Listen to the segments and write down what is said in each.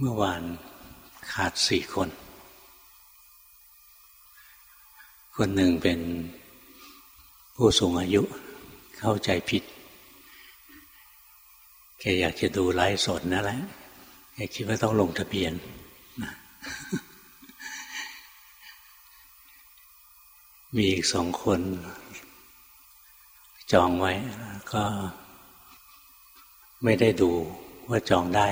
เมื่อวานขาดสี่คน คนหนึ่งเป็นผู้สูงอายุเข้าใจผิดแกอยากจะดูไลฟ์สดนั่นแหละแกคิดว่าต้องลงทะเบียนนะมีอีกสองคน จองไว้ ก็ไม่ได้ดูว่าจองได้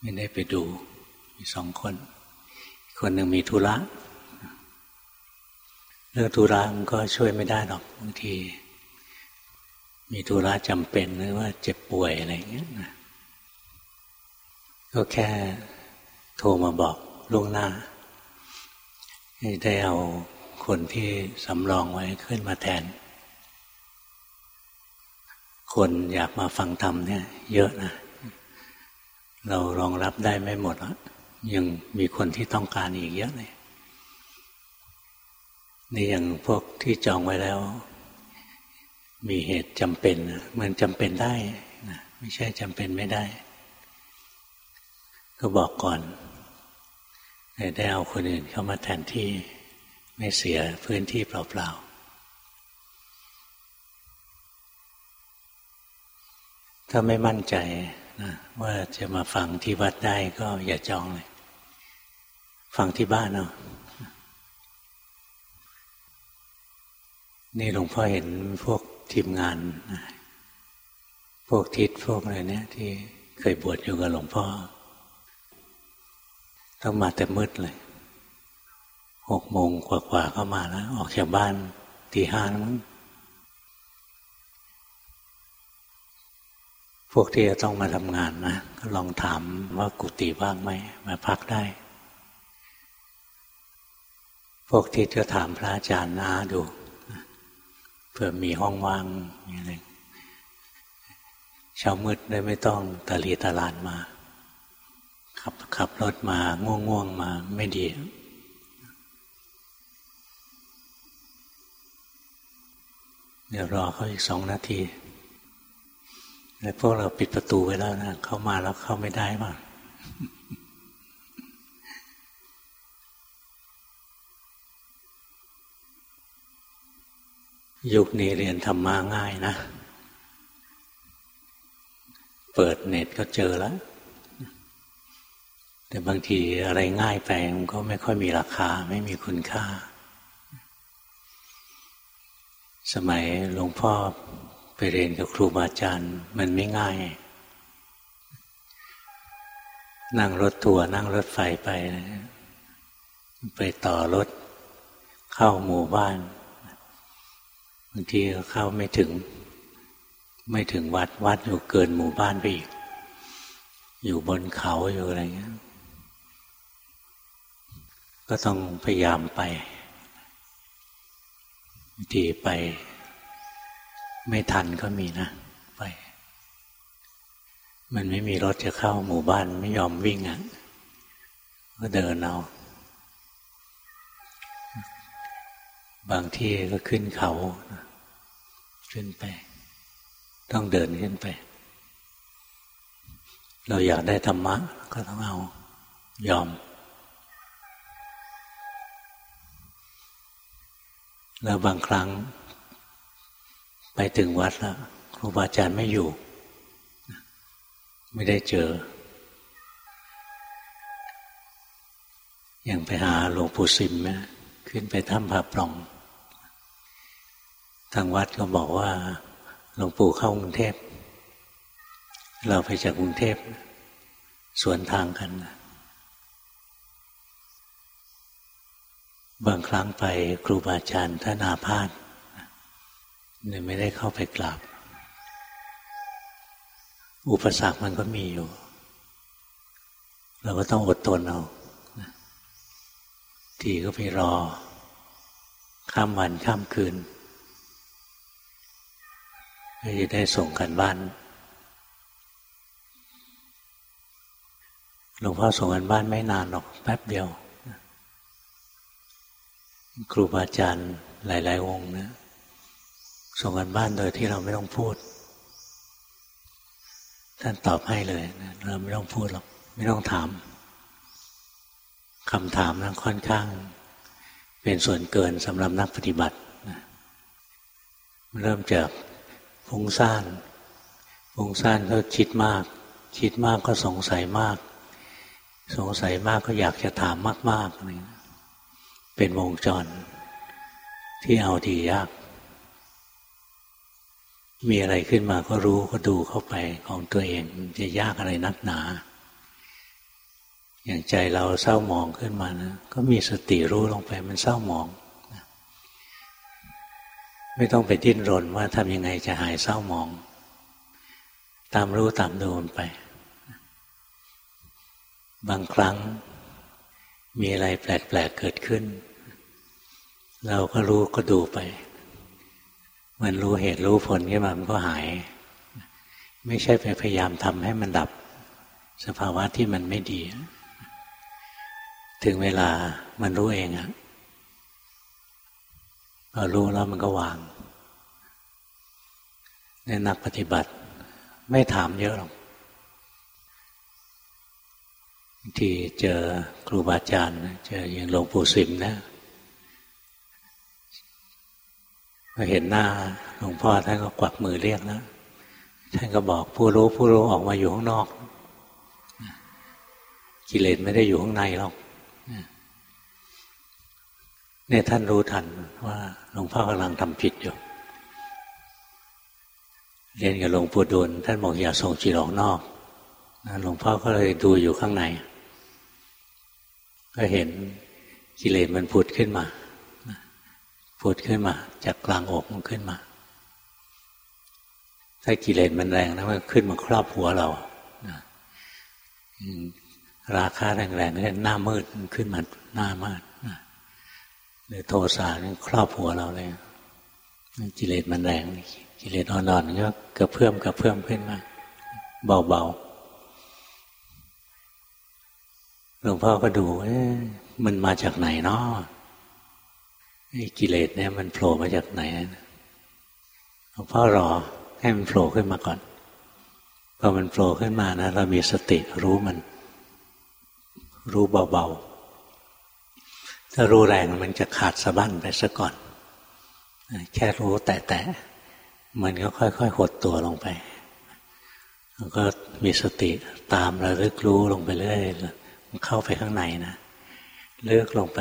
ไม่ได้ไปดู มีสองคน คนหนึ่งมีธุระเรื่องธุระมันก็ช่วยไม่ได้หรอกบางที มีธุระจำเป็นหรือว่าเจ็บป่วยอะไรอย่างเงี้ยนะก็แค่โทรมาบอกล่วงหน้าให้ได้เอาคนที่สำรองไว้ขึ้นมาแทน คนอยากมาฟังธรรมเนี่ย เยอะนะ เรารองรับได้ไม่หมดยังมีคนที่ต้องการอีกเยอะเลยนี่อย่างพวกที่จองไว้แล้ว มีเหตุจำเป็น มันจำเป็นได้นะไม่ใช่จำเป็นไม่ได้ ก็บอกก่อนได้เอาคนอื่นเข้ามาแทนที่ไม่เสียพื้นที่เปล่าๆถ้าไม่มั่นใจ ว่าจะมาฟังที่วัดได้ก็อย่าจองเลย ฟังที่บ้านเอาะนี่หลวงพ่อเห็นพวกทีมงาน พวกทิศพวกอะไรเนี่ย ที่เคยบวชอยู่กับหลวงพ่อ ต้องมาแต่มืดเลยหกโมงกว่าๆก็มาแล้ว ออกจากบ้านตีห้ามั้ง พวกที่จะต้องมาทำงานนะลองถามว่ากุฏิว่างไหมมาพักได้ พวกที่จะถามพระอาจารย์นาดูเพื่อมีห้องว่างอย่างไรเช้ามืดได้ไม่ต้องตะลีตะลานมา ขับขับรถมาง่วงๆมาไม่ดี เดี๋ยวรอเขาอีกสองนาที แล้วพวกเราปิดประตูไว้แล้วนะเข้ามาแล้วเข้าไม่ได้บ้างยุคนี้เรียนธรรมะง่ายนะ เปิดเน็ตก็เจอแล้ว แต่บางทีอะไรง่ายไปมันก็ไม่ค่อยมีราคา ไม่มีคุณค่า สมัยหลวงพ่อ ไปเรียนกับครูบาอาจารย์มันไม่ง่าย นั่งรถทัวร์นั่งรถไฟไป ไปต่อรถ เข้าหมู่บ้านบางทีเข้าไม่ถึง ไม่ถึงวัดวัดอยู่เกินหมู่บ้านไปอีก อยู่บนเขาอยู่อะไรเงี้ย ก็ต้องพยายามไปบางทีไป ไม่ทันก็มีนะ ไป มันไม่มีรถจะเข้าหมู่บ้านไม่ยอมวิ่งอะก็เดินเอาบางที่ก็ขึ้นเขา ขึ้นไป ต้องเดินขึ้นไป เราอยากได้ธรรมะ ก็ต้องเอา ยอม แล้วบางครั้ง ไปถึงวัดแล้วครูบาอาจารย์ไม่อยู่ ไม่ได้เจอ อย่างไปหาหลวงปู่สิมนะขึ้นไปถ้ำผาปล่อง ทางวัดก็บอกว่าหลวงปู่เข้ากรุงเทพ เราไปจากกรุงเทพสวนทางกัน บางครั้งไปครูบาอาจารย์ท่านอาพาธ เนี่ยไม่ได้เข้าไปกราบ อุปสรรคมันก็มีอยู่ เราก็ต้องอดทนเอาทีก็ไปรอ ข้ามวันข้ามคืนเพื่อจะได้ส่งกันบ้านหลวงพ่อส่งกันบ้านไม่นานหรอกแป๊บเดียว ครูบาอาจารย์หลาย ๆ องค์นะ ส่งกันบ้านโดยที่เราไม่ต้องพูด ท่านตอบให้เลยเราไม่ต้องพูดหรอกไม่ต้องถามคำถามนั้นค่อนข้าง เป็นส่วนเกินสำหรับนักปฏิบัติเริ่มจากฟุ้งซ่านฟุ้งซ่านก็คิดมาก คิดมากก็สงสัยมาก สงสัยมากก็อยากจะถามมากๆนี่เป็นวงจร ที่เอาดียาก มีอะไรขึ้นมาก็รู้ก็ดูเข้าไปของตัวเองจะยากอะไรนักหนา อย่างใจเราเศร้าหมองขึ้นมานะก็มีสติรู้ลงไปมันเศร้าหมอง ไม่ต้องไปดิ้นรนว่าทำยังไงจะหายเศร้าหมอง ตามรู้ตามดูมันไป บางครั้งมีอะไรแปลกๆเกิดขึ้น เราก็รู้ก็ดูไป มันรู้เหตุรู้ผลขึ้นมามันก็หาย ไม่ใช่ไปพยายามทำให้มันดับสภาวะที่มันไม่ดี ถึงเวลามันรู้เองอะพอรู้แล้วมันก็วางในนักปฏิบัติ ไม่ถามเยอะหรอกที่เจอครูบาอาจารย์เจออย่างหลวงปู่สิมนะพ อเห็นหน้าหลวงพ่อท่านก็กวักมือเรียกแล้วท่านก็บอกผู้รู้ผู้รู้ออกมาอยู่ข้างนอก กิเลสไม่ได้อยู่ข้างในหรอกเนี่ยท่านรู้ทันว่าหลวงพ่อกำลังทำผิดอยู่ เรียนกับหลวงปู่ดูลท่านบอกอย่าส่งจิตออกนอกหลวงพ่อก็เลยดูอยู่ข้างใน ก็เห็นกิเลสมันผุดขึ้นมา ผุดขึ้นมา จากกลางอกมันขึ้นมา ถ้ากิเลสมันแรงนะมันขึ้นมาครอบหัวเราราคาแรงๆนี่หน้ามืดมันขึ้นมาหน้ามืดหรือโทสะนี่ครอบหัวเราเลยกิเลสมันแรง กิเลสอ่อนๆก็กระเพื่อมกระเพื่อมขึ้นมา เบาๆหลวงพ่อก็ดูมันมาจากไหนเนาะ กิเลสเนี่ยมันโผล่มาจากไหนหลวงพ่อรอให้มันโผล่ขึ้นมาก่อนพอมันโผล่ขึ้นมานะเรามีสติรู้มัน รู้เบาๆ ถ้ารู้แรงมันจะขาดสะบั้นไปซะก่อน แค่รู้แต่แต่มันก็ค่อยๆ หดตัวลงไป แล้วก็มีสติตามระลึกรู้ลงไปเรื่อยมันเข้าไปข้างในนะลึกลงไป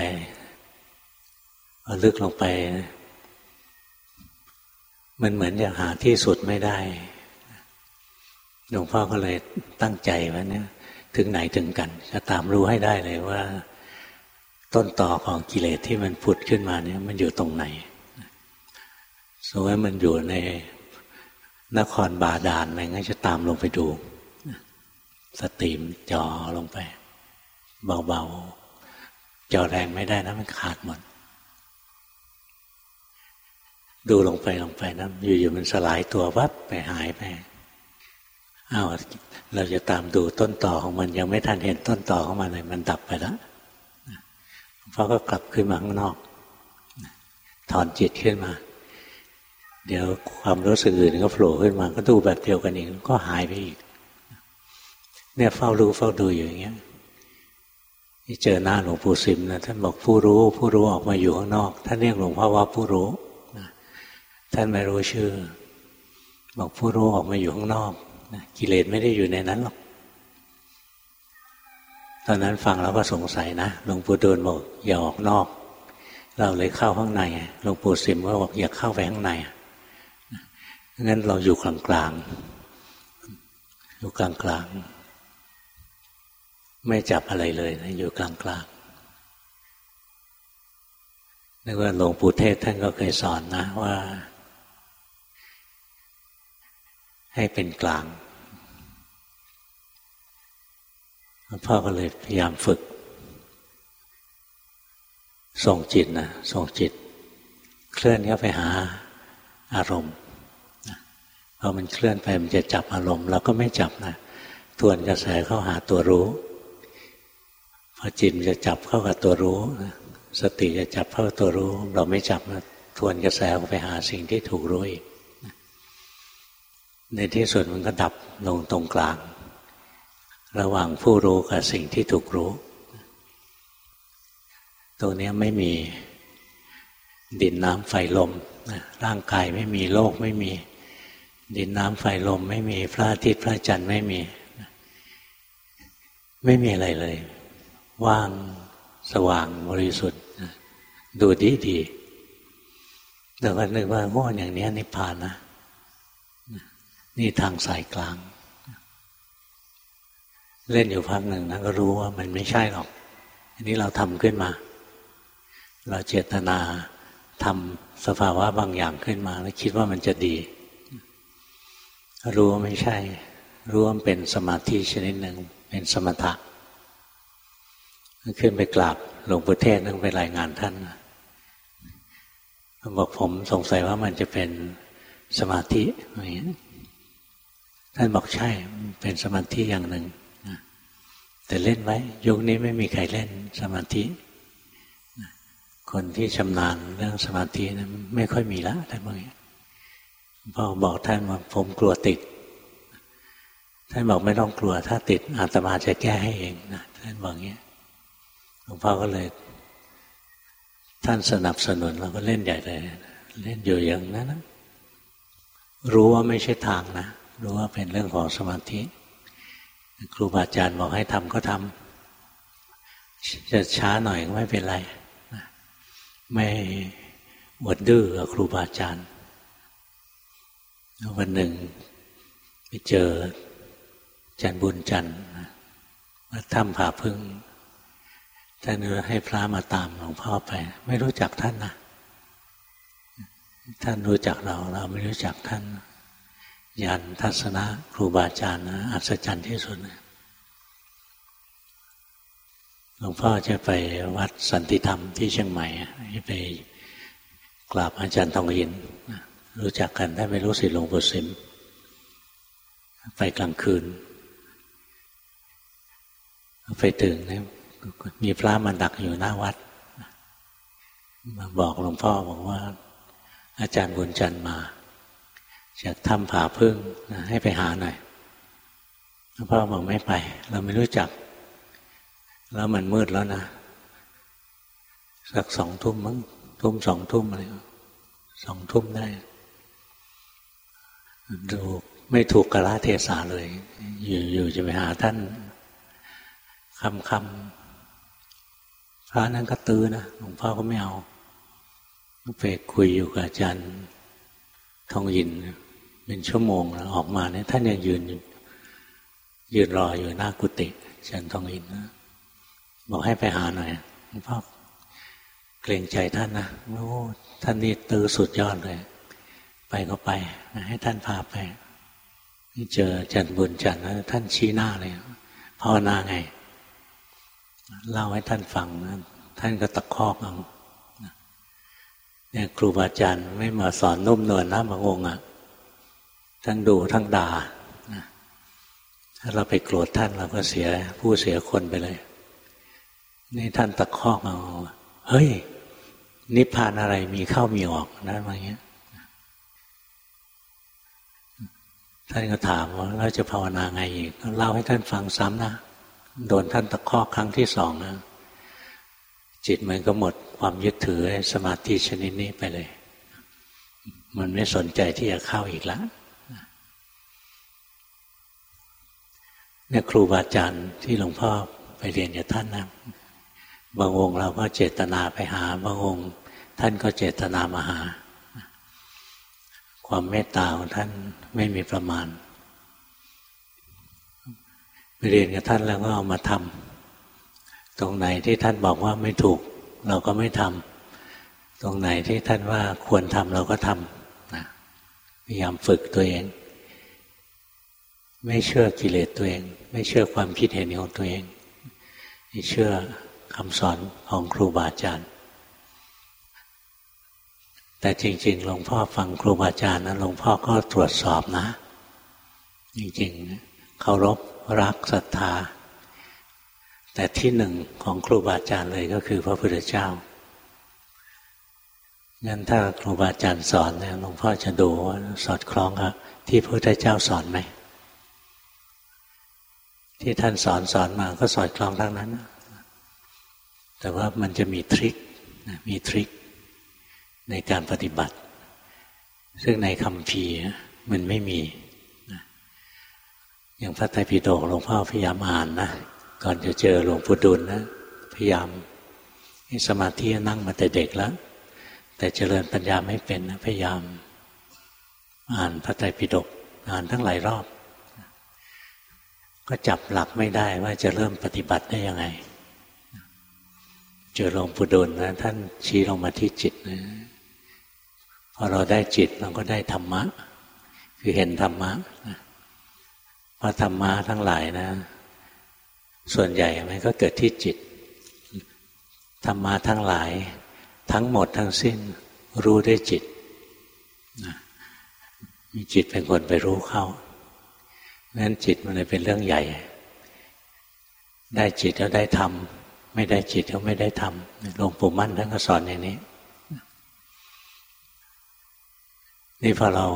ลึกลงไป มันเหมือนจะหาที่สุดไม่ได้หลวงพ่อก็เลยตั้งใจว่าเนี่ย ถึงไหนถึงกันจะตามรู้ให้ได้เลยว่า ต้นต่อของกิเลสที่มันผุดขึ้นมาเนี่ย มันอยู่ตรงไหนสมมติมันอยู่ในนครบาดาลอะไรงั้นจะตามลงไปดู สติมจอลงไป เบาๆจอแรงไม่ได้นะมันขาดหมด ดูลงไปลงไปนะอยู่ๆมันสลายตัววับไปหายไปอ้าวเราจะตามดูต้นต่อของมันยังไม่ทันเห็นต้นต่อของมันเลยมันดับไปแล้วพอก็กลับขึ้นมาข้างนอก ถอนจิตขึ้นมา เดี๋ยวความรู้สึกอื่นก็โผล่ขึ้นมา ก็ดูแบบเดียวกันอีกก็หายไปอีก เนี่ยเฝ้ารู้เฝ้าดูอยู่อย่างเงี้ยเจอหน้าหลวงปู่สิมนะท่านบอกผู้รู้ ผู้รู้ออกมาอยู่ข้างนอกท่านเรียกหลวงพ่อว่าผู้รู้ ท่านไม่รู้ชื่อ บอกผู้รู้ออกมาอยู่ข้างนอกกิเลสไม่ได้อยู่ในนั้นหรอก ตอนนั้นฟังแล้วก็สงสัยนะหลวงปู่ดูลบอกอย่าออกนอก เราเลยเข้าข้างในหลวงปู่สิมก็บอกอย่าเข้าไปข้างในงั้นเราอยู่กลางกลางอยู่กลางกลางไม่จับอะไรเลยนะอยู่กลางกลางนึกว่าหลวงปู่เทศท่านก็เคยสอนนะว่า ให้เป็นกลางพ่อก็เลยพยายามฝึก ส่งจิตนะส่งจิต เคลื่อนเข้าไปหาอารมณ์พอมันเคลื่อนไปมันจะจับอารมณ์เราก็ไม่จับนะทวนกระแสเข้าหาตัวรู้พอจิตจะจับเข้ากับตัวรู้สติจะจับเข้าตัวรู้ เราไม่จับนะทวนกระแสไปหาสิ่งที่ถูกรู้อีก ในที่สุดมันก็ดับลงตรงกลาง ระหว่างผู้รู้กับสิ่งที่ถูกรู้ตัวนี้ไม่มีดินน้ำไฟลมร่างกายไม่มีโลกไม่มี ดินน้ำไฟลม ไม่มีพระอาทิตย์พระจันทร์ไม่มี ไม่มีอะไรเลย ว่างสว่างบริสุทธิ์ดูดีดีแต่ก็นึกว่าโอ้อย่างนี้นิพพานนะ นี่ทางสายกลาง เล่นอยู่พักหนึ่งนะก็รู้ว่ามันไม่ใช่หรอก อันนี้เราทำขึ้นมา เราเจตนาทำสภาวะบางอย่างขึ้นมา แล้วคิดว่ามันจะดี รู้ว่าไม่ใช่ รู้ว่าเป็นสมาธิชนิดหนึ่งเป็นสมถะขึ้นไปกราบหลวงปู่เทศนั่งไปรายงานท่านบอกผมสงสัยว่ามันจะเป็นสมาธิอย่างนี้ ท่านบอกใช่เป็นสมาธิอย่างหนึ่งแต่เล่นไว้ยุคนี้ไม่มีใครเล่นสมาธิ คนที่ชำนาญเรื่องสมาธินะไม่ค่อยมีละท่านบอกพ่อบอกท่านว่าผมกลัวติด ท่านบอกไม่ต้องกลัว ถ้าติดอาตมาจะแก้ให้เองนะท่านบอกงี้หลวงพ่อก็เลย ท่านสนับสนุนเราก็เล่นใหญ่เลย เล่นอยู่อย่างนั้นนะรู้ว่าไม่ใช่ทางนะ รู้ว่าเป็นเรื่องของสมาธิ ครูบาอาจารย์บอกให้ทำก็ทำจะช้าหน่อยก็ไม่เป็นไร ไม่หวดดื้อกับครูบาอาจารย์วันหนึ่งไปเจอจันบุญจันทร์มาถ้ำผาพึ่งท่านให้พระมาตามหลวงพ่อไป ไม่รู้จักท่านนะท่านรู้จักเราเราไม่รู้จักท่าน ยันทัศนะครูบาอาจารย์นะอัศจรรย์ที่สุดหลวงพ่อจะไปวัดสันติธรรมที่เชียงใหม่ไปกราบอาจารย์ทองอินรู้จักกันได้ไม่รู้สิหลวงปู่สิมไปกลางคืน ไปถึงนะมีพระมาดักอยู่หน้าวัดมาบอกหลวงพ่อบอกว่า อาจารย์บุญจันทร์มา จากถ้ำผาพึ่งนะให้ไปหาหน่อยหลวงพ่อบอกไม่ไป เราไม่รู้จัก แล้วมันมืดแล้วนะ สักสองทุ่มมั้งทุ่มสองทุ่มอะไรสองทุ่มได้ ดูไม่ถูกกะละเทศาเลย อยู่อยู่จะไปหาท่านคำคำพระนั้นก็ตื้อนะหลวงพ่อก็ไม่เอาไปคุยอยู่กับอาจารย์ทองยิน เป็นชั่วโมงแล้วออกมาเนี่ยท่านยังยืนยืนรออยู่หน้ากุฏิฉันทองอินนะบอกให้ไปหาหน่อยหลวงพ่อเกรงใจท่านนะโอ้ท่านนี่ตือสุดยอดเลย ไปก็ไปให้ท่านพาไปเจอจันบุญจันนะท่านชี้หน้าเลยภาวนาไง เล่าให้ท่านฟังนะท่านก็ตะคอกเอาเนี่ยครูบาอาจารย์ไม่มาสอนนุ่มนวลนะบางองค์อะ ทั้งดูทั้งด่าถ้าเราไปโกรธท่านเราก็เสียผู้เสียคนไปเลย นี่ท่านตะคอกเอาเฮ้ย นิพพานอะไรมีเข้ามีออกนะอะไรเงี้ยท่านก็ถามว่าเราจะภาวนาไงอีกเล่าให้ท่านฟังซ้ำนะโดนท่านตะคอกครั้งที่สองนะจิตมันก็หมดความยึดถือสมาธิชนิดนี้ไปเลย มันไม่สนใจที่จะเข้าอีกแล้ว เนี่ยครูบาอาจารย์ที่หลวงพ่อไปเรียนกับท่านนะบางองค์เราก็เจตนาไปหา บางองค์ ท่านก็เจตนามาหา ความเมตตาของท่านไม่มีประมาณไปเรียนกับท่านแล้วก็เอามาทำตรงไหนที่ท่านบอกว่าไม่ถูก เราก็ไม่ทำตรงไหนที่ท่านว่าควรทำเราก็ทำนะพยายามฝึกตัวเอง ไม่เชื่อกิเลสตัวเอง ไม่เชื่อความคิดเห็นของตัวเองไม่เชื่อคำสอนของครูบาอาจารย์ แต่จริง ๆ หลวงพ่อฟังครูบาอาจารย์นะหลวงพ่อก็ตรวจสอบนะ จริงๆเคารพรักศรัทธา แต่ที่หนึ่งของครูบาอาจารย์เลยก็คือพระพุทธเจ้างั้นถ้าครูบาอาจารย์สอนเนี่ยหลวงพ่อจะดูว่าสอดคล้องกับที่พระพุทธเจ้าสอนไหม ที่ท่านสอนสอนมาก็สอดคล้องทั้งนั้น แต่ว่ามันจะมีทริค มีทริคในการปฏิบัติ ซึ่งในคำพีมันไม่มี อย่างพระไตรปิฎกหลวงพ่อพยายามอ่านนะ ก่อนจะเจอหลวงปู่ดุลนะ พยายามสมาธินั่งมาแต่เด็กแล้ว แต่เจริญปัญญาไม่เป็นนะพยายาม อ่านพระไตรปิฎกอ่านทั้งหลายรอบ ก็จับหลักไม่ได้ว่าจะเริ่มปฏิบัติได้ยังไง เจอหลวงปู่ดูลนะท่านชี้ลงมาที่จิตนะพอเราได้จิตเราก็ได้ธรรมะ คือเห็นธรรมะเพราะธรรมะทั้งหลายนะ ส่วนใหญ่มันก็เกิดที่จิตธรรมะทั้งหลาย ทั้งหมดทั้งสิ้นรู้ได้จิตมีจิตเป็นคนไปรู้เข้า นั้นจิตมันเลยเป็นเรื่องใหญ่ ได้จิตแล้วได้ทำไม่ได้จิตแล้วไม่ได้ทำหลวงปู่มั่นท่านก็สอนอย่างนี้ นี่พอเรา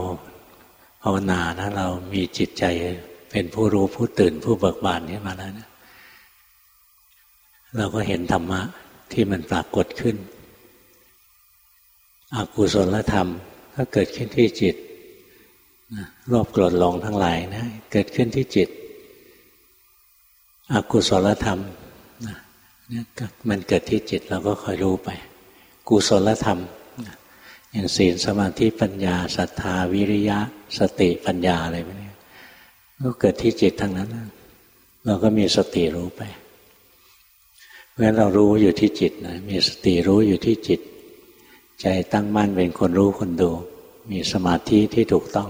ภาวนานะ เรามีจิตใจเป็นผู้รู้ผู้ตื่นผู้เบิกบานขึ้นมาแล้วนะเราก็เห็นธรรมะที่มันปรากฏขึ้น อกุศลธรรมก็เกิดขึ้นที่จิต โลภโกรธหลงทั้งหลายนะ เกิดขึ้นที่จิต อกุศลธรรมนี่มันเกิดที่จิตเราก็คอยรู้ไป กุศลธรรมอย่างศีลสมาธิปัญญาศรัทธาวิริยะ สติปัญญาอะไรพวกนี้ก็เกิดที่จิตทั้งนั้น เราก็มีสติรู้ไป เพราะฉะนั้นเรารู้อยู่ที่จิตนะมีสติรู้อยู่ที่จิต ใจตั้งมั่นเป็นคนรู้คนดู มีสมาธิที่ถูกต้อง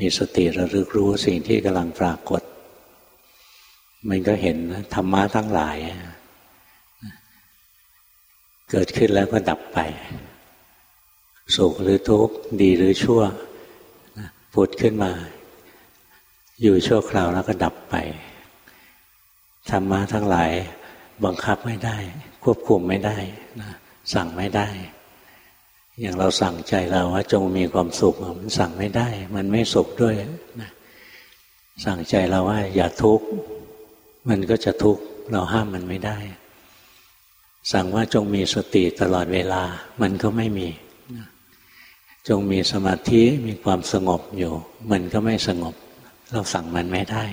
มีสติระลึกรู้สิ่งที่กำลังปรากฏ มันก็เห็นธรรมะทั้งหลาย เกิดขึ้นแล้วก็ดับไป สุขหรือทุกข์ดีหรือชั่วผุดขึ้นมา อยู่ชั่วคราวแล้วก็ดับไป ธรรมะทั้งหลายบังคับไม่ได้ ควบคุมไม่ได้นะสั่งไม่ได้ อย่างเราสั่งใจเราว่าจงมีความสุขมันสั่งไม่ได้ มันไม่สุขด้วยนะสั่งใจเราว่า อย่าทุกข์มันก็จะทุกข์เราห้ามมันไม่ได้ สั่งว่าจงมีสติตลอดเวลา มันก็ไม่มีจงมีสมาธิมีความสงบอยู่ มันก็ไม่สงบ เราสั่งมันไม่ได้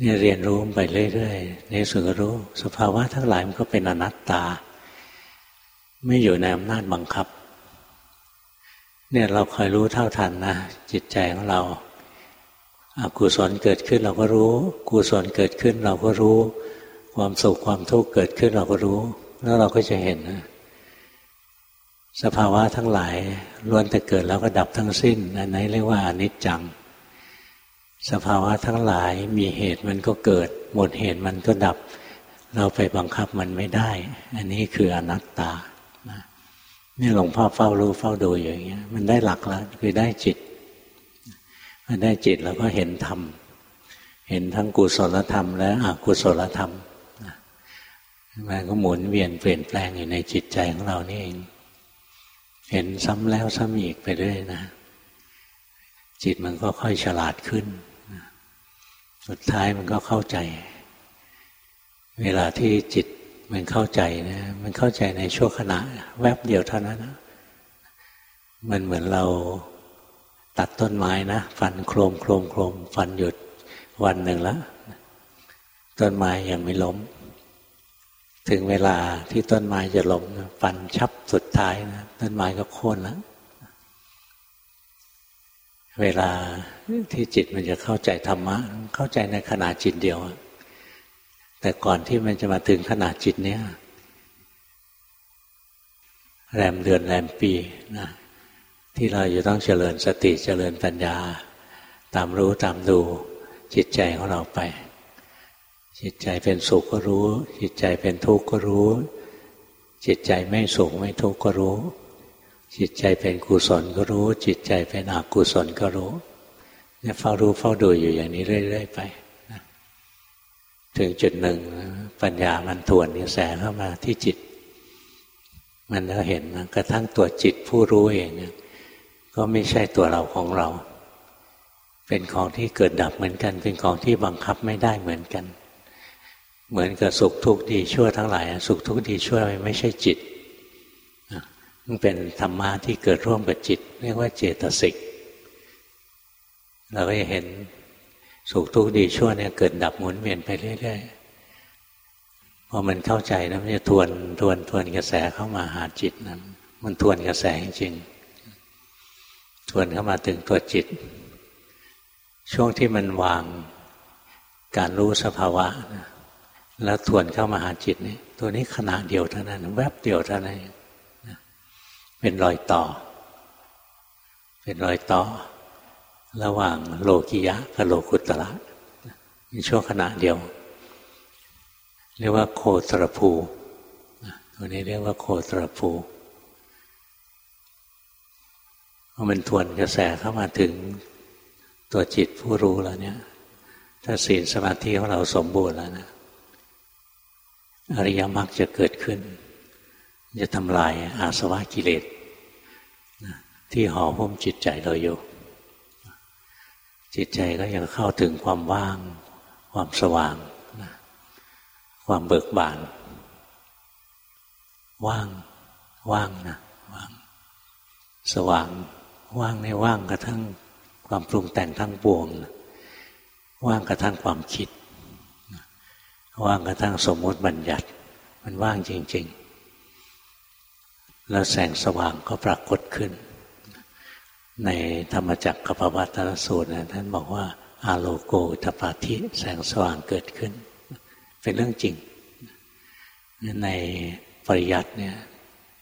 นี่เรียนรู้ไปเรื่อยๆในสุดรู้ สภาวะทั้งหลายมันก็เป็นอนัตตา ไม่อยู่ในอำนาจบังคับ เนี่ยเราคอยรู้เท่าทันนะจิตใจของเราอากุศลเกิดขึ้นเราก็รู้ กุศลเกิดขึ้นเราก็รู้ ความสุขความทุกข์เกิดขึ้นเราก็รู้ แล้วเราก็จะเห็นนะสภาวะทั้งหลายล้วนแต่เกิดแล้วก็ดับทั้งสิ้นอันนี้เรียกว่าอนิจจัง สภาวะทั้งหลายมีเหตุมันก็เกิด หมดเหตุมันก็ดับ เราไปบังคับมันไม่ได้ อันนี้คืออนัตตา นี่หลวงพ่อเฝ้ารู้เฝ้าดูอย่างเงี้ย มันได้หลักแล้วคือได้จิตมันได้จิตแล้วก็เห็นธรรม เห็นทั้งกุศลธรรม และอกุศลธรรมมันก็หมุนเวียนเปลี่ยนแปลงอยู่ในจิตใจของเรานี่เอง เห็นซ้ำแล้วซ้ำอีกไปเรื่อยนะจิตมันก็ค่อยฉลาดขึ้น สุดท้ายมันก็เข้าใจ เวลาที่จิต มันเข้าใจนะ มันเข้าใจในชั่วขณะ แวบเดียวเท่านั้นนะมันเหมือนเราตัดต้นไม้นะฟันโครมโครมโครมฟันหยุดวันหนึ่งแล้วต้นไม้ยังไม่ล้ม ถึงเวลาที่ต้นไม้จะล้มฟันชับสุดท้ายนะต้นไม้ก็โค่นแล้วเวลาที่จิตมันจะเข้าใจธรรมะ เข้าใจในขณะจิตเดียว แต่ก่อนที่มันจะมาถึงขนาดจิตเนี้ยแรมเดือนแรมปีนะที่เราจะต้องเจริญสติเจริญปัญญา ตามรู้ตามดูจิตใจของเราไป จิตใจเป็นสุขก็รู้ จิตใจเป็นทุกข์ก็รู้ จิตใจไม่สุขไม่ทุกข์ก็รู้ จิตใจเป็นกุศลก็รู้ จิตใจเป็นอกุศลก็รู้เนี่ยเฝ้ารู้เฝ้าดูอยู่อย่างนี้เรื่อย ๆ ไป ถึงจุดหนึ่งปัญญามันทวนกระแสเข้ามาที่จิต มันก็เห็นนะกระทั่งตัวจิตผู้รู้เองเนี่ยก็ไม่ใช่ตัวเราของเรา เป็นของที่เกิดดับเหมือนกัน เป็นของที่บังคับไม่ได้เหมือนกัน เหมือนกับสุขทุกข์ดีชั่วทั้งหลาย สุขทุกข์ดีชั่วไม่ใช่จิตมันเป็นธรรมะที่เกิดร่วมกับจิต เรียกว่าเจตสิกเราก็จะเห็น สุขทุกข์ดีชั่วเนี่ยเกิดดับหมุนเวียนไปเรื่อยๆพอมันเข้าใจนะมันจะทวนทวนทวนกระแสเข้ามาหาจิตนะมันทวนกระแสจริงๆทวนเข้ามาถึงตัวจิต ช่วงที่มันวางการรู้สภาวะนะแล้วทวนเข้ามาหาจิตนี่ตัวนี้ขณะเดียวเท่านั้น แวบเดียวเท่านั้นเป็นรอยต่อ เป็นรอยต่อ ระหว่างโลกิยะกับโลกุตระมีช่วงขณะเดียว เรียกว่าโคตรภูตัวนี้เรียกว่าโคตรภูพอมันทวนกระแสเข้ามาถึงตัวจิตผู้รู้แล้วเนี่ย ถ้าศีลสมาธิของเราสมบูรณ์แล้วนะอริยมรรคจะเกิดขึ้น จะทำลายอาสวะกิเลสที่ห่อหุ้มจิตใจเราอยู่ จิตใจก็ยังเข้าถึงความว่าง ความสว่าง ความเบิกบาน ว่าง ว่างนะว่าง สว่าง ว่างในว่างกระทั่งความปรุงแต่งทั้งปวง ว่างกระทั่งความคิด ว่างกระทั่งสมมติบัญญัติ มันว่างจริง ๆ แล้วแสงสว่างก็ปรากฏขึ้น ในธรรมจักรกับปวัตนสูตรนะท่านบอกว่า อาโลโกตปาธิแสงสว่างเกิดขึ้น เป็นเรื่องจริง ในปริยัติเนี่ย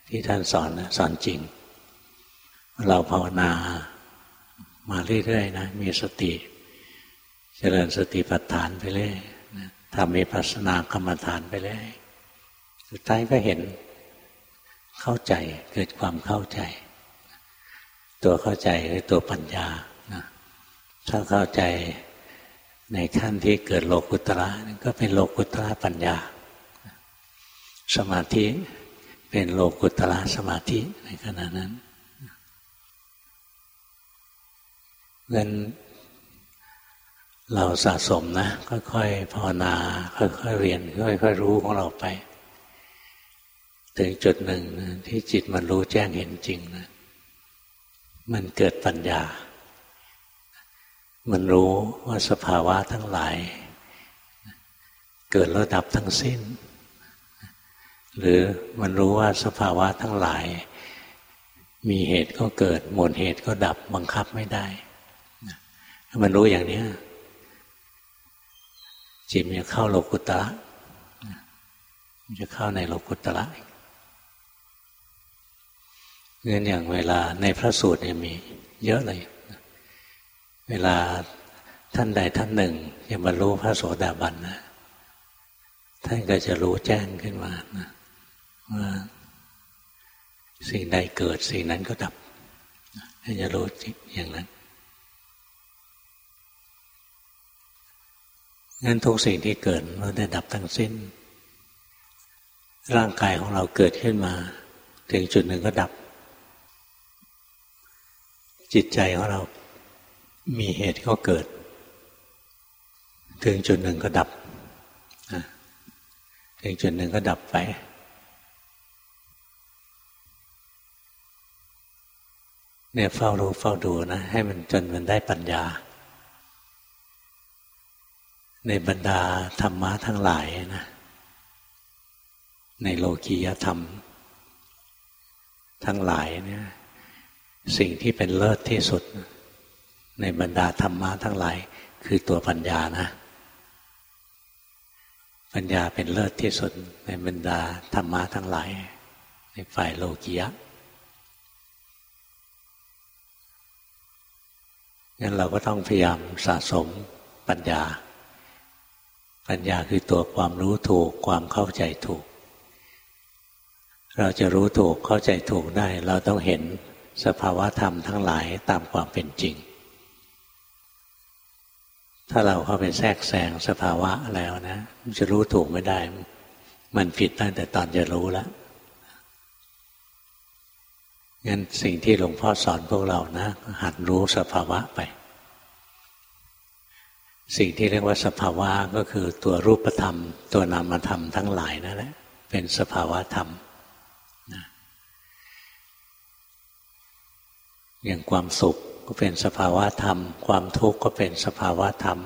ที่ท่านสอนนะสอนจริง เราภาวนามาเรื่อยๆนะมีสติ เจริญสติปัฏฐานไปเรื่อยทำมีปัสนากรรมฐานไปเรื่อยสุดท้ายก็เห็นเข้าใจเกิดความเข้าใจ ตัวเข้าใจคือตัวปัญญานะถ้าเข้าใจในขั้นที่เกิดโลกุตระก็เป็นโลกุตระปัญญา สมาธิเป็นโลกุตระสมาธิในขณะนั้นเงินเราสะสมนะค่อยๆภาวนาค่อยๆเรียนค่อยๆรู้ของเราไป ถึงจุดหนึ่งที่จิตมันรู้แจ้งเห็นจริงนะ มันเกิดปัญญา มันรู้ว่าสภาวะทั้งหลาย เกิดระดับทั้งสิ้น หรือมันรู้ว่าสภาวะทั้งหลาย มีเหตุก็เกิด หมดเหตุก็ดับบังคับไม่ได้มันรู้อย่างนี้จิตมันจะเข้าโลกุตระมันจะเข้าในโลกุตระ เงินอย่างเวลาในพระสูตรเนี่ยมีเยอะเลย เวลาท่านใดท่านหนึ่งจะบรรลุพระโสดาบันนะท่านก็จะรู้แจ้งขึ้นมานะว่าสิ่งใดเกิดสิ่งนั้นก็ดับท่านจะรู้อย่างนั้นงั้นทุกสิ่งที่เกิดมันได้ดับทั้งสิ้น ร่างกายของเราเกิดขึ้นมา ถึงจุดหนึ่งก็ดับ จิตใจของเรา มีเหตุก็เกิด ถึงจุดหนึ่งก็ดับถึงจุดหนึ่งก็ดับไปเนี่ยเฝ้ารู้เฝ้าดูนะให้มันจนมันได้ปัญญา ในบรรดาธรรมะทั้งหลายนะ ในโลกียธรรม ทั้งหลายเนี่ย สิ่งที่เป็นเลิศที่สุด ในบรรดาธรรมะทั้งหลาย คือตัวปัญญานะ ปัญญาเป็นเลิศที่สุด ในบรรดาธรรมะทั้งหลาย ในฝ่ายโลกียะงั้นเราก็ต้องพยายามสะสมปัญญา ปัญญาคือตัวความรู้ถูกความเข้าใจถูก เราจะรู้ถูกเข้าใจถูกได้ เราต้องเห็น สภาวะธรรมทั้งหลายตามความเป็นจริง ถ้าเราเข้าไปแทรกแซงสภาวะแล้วนะจะรู้ถูกไม่ได้ มันผิดตั้งแต่ตอนจะรู้แล้วงั้นสิ่งที่หลวงพ่อสอนพวกเรานะ หัดรู้สภาวะไป สิ่งที่เรียกว่าสภาวะก็คือตัวรูปธรรม ตัวนามธรรมทั้งหลายนั่นแหละเป็นสภาวะธรรมนะ อย่างความสุขก็เป็นสภาวะธรรม ความทุกข์ก็เป็นสภาวะธรรม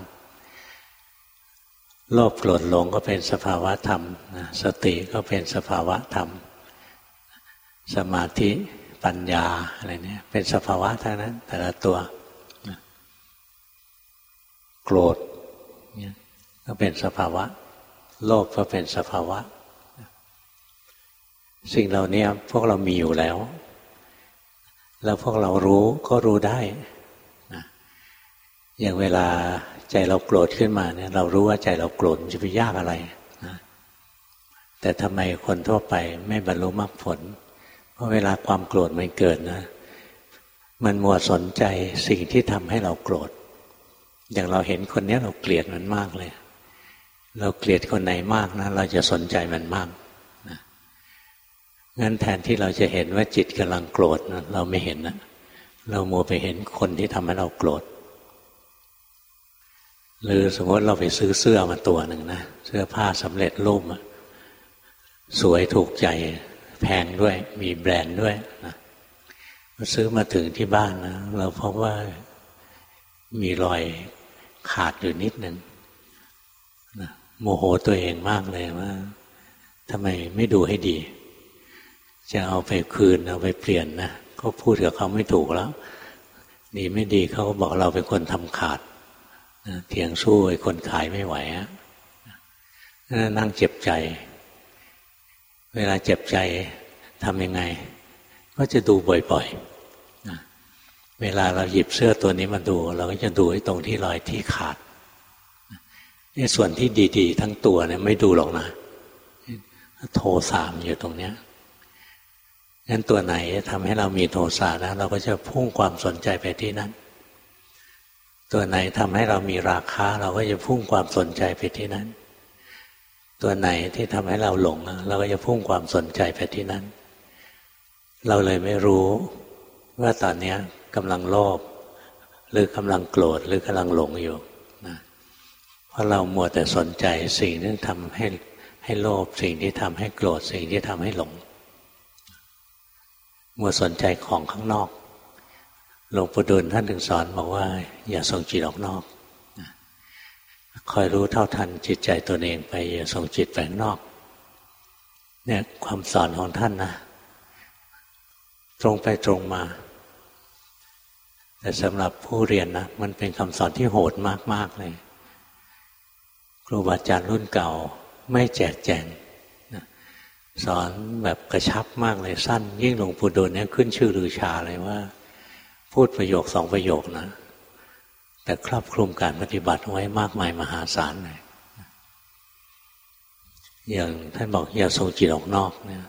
โลภโกรธหลงก็เป็นสภาวะธรรม สติก็เป็นสภาวะธรรม สมาธิปัญญาอะไรเนี่ยเป็นสภาวะทั้งนั้น แต่ละตัว โกรธเนี่ยก็เป็นสภาวะ โลภก็เป็นสภาวะ สิ่งเหล่านี้พวกเรามีอยู่แล้ว แล้วพวกเรารู้ก็รู้ได้นะอย่างเวลาใจเราโกรธขึ้นมาเนี่ย เรารู้ว่าใจเราโกรธจะไปยากอะไรนะแต่ทำไมคนทั่วไปไม่บรรลุมรรคผล เพราะเวลาความโกรธมันเกิดนะ มันมัวสนใจสิ่งที่ทำให้เราโกรธ อย่างเราเห็นคนนี้เราเกลียดมันมากเลย เราเกลียดคนไหนมากนะ เราจะสนใจมันมาก งั้นแทนที่เราจะเห็นว่าจิตกำลังโกรธนะเราไม่เห็นนะเรามัวไปเห็นคนที่ทำให้เราโกรธหรือสมมติเราไปซื้อเสื้อมาตัวหนึ่งนะเสื้อผ้าสำเร็จรูปสวยถูกใจแพงด้วย มีแบรนด์ด้วยนะซื้อมาถึงที่บ้านนะเราพบว่ามีรอยขาดอยู่นิดหนึ่งนะโมโหตัวเองมากเลยว่าทำไมไม่ดูให้ดี จะเอาไปคืนเอาไปเปลี่ยนนะก็พูดกับเขาไม่ถูกแล้ว ดีไม่ดีเขาก็บอกเราเป็นคนทำขาดเถียงสู้ไอ้คนขายไม่ไหวอะนั่งเจ็บใจ เวลาเจ็บใจทำยังไง ก็จะดูบ่อยๆ เวลาเราหยิบเสื้อตัวนี้มาดู เราก็จะดูไอ้ตรงที่รอยที่ขาดนี่ส่วนที่ดี ๆ ทั้งตัวเนี่ยไม่ดูหรอกนะ โทสามอยู่ตรงเนี้ย งั้นตัวไหนทำให้เรามีโทสะนะเราก็จะพุ่งความสนใจไปที่นั้น ตัวไหนทำให้เรามีราคาเราก็จะพุ่งความสนใจไปที่นั้น ตัวไหนที่ทำให้เราหลง เราก็จะพุ่งความสนใจไปที่นั้น เราเลยไม่รู้ว่าตอนนี้กำลังโลภหรือกำลังโกรธหรือกำลังหลงอยู่นะเพราะเรามัวแต่สนใจสิ่งที่ทำให้ให้โลภสิ่งที่ทำให้โกรธสิ่งที่ทำให้หลง มัวสนใจของข้างนอก หลวงปู่ดูลท่านถึงสอนบอกว่า อย่าส่งจิตออกนอกคอยรู้เท่าทันจิตใจตัวเองไป อย่าส่งจิตไปนอก เนี่ยความสอนของท่านนะ ตรงไปตรงมา แต่สำหรับผู้เรียนนะมันเป็นคำสอนที่โหดมาก ๆ เลย ครูบาอาจารย์รุ่นเก่า ไม่แจกแจง สอนแบบกระชับมากเลยสั้น ยิ่งหลวงปู่ดูลเนี่ยขึ้นชื่อลือชาเลยว่า พูดประโยคสองประโยคนะ แต่ครอบคลุมการปฏิบัติไว้มากมายมหาศาลเลยอย่างท่านบอกอย่าส่งจิตออกนอกเนี่ย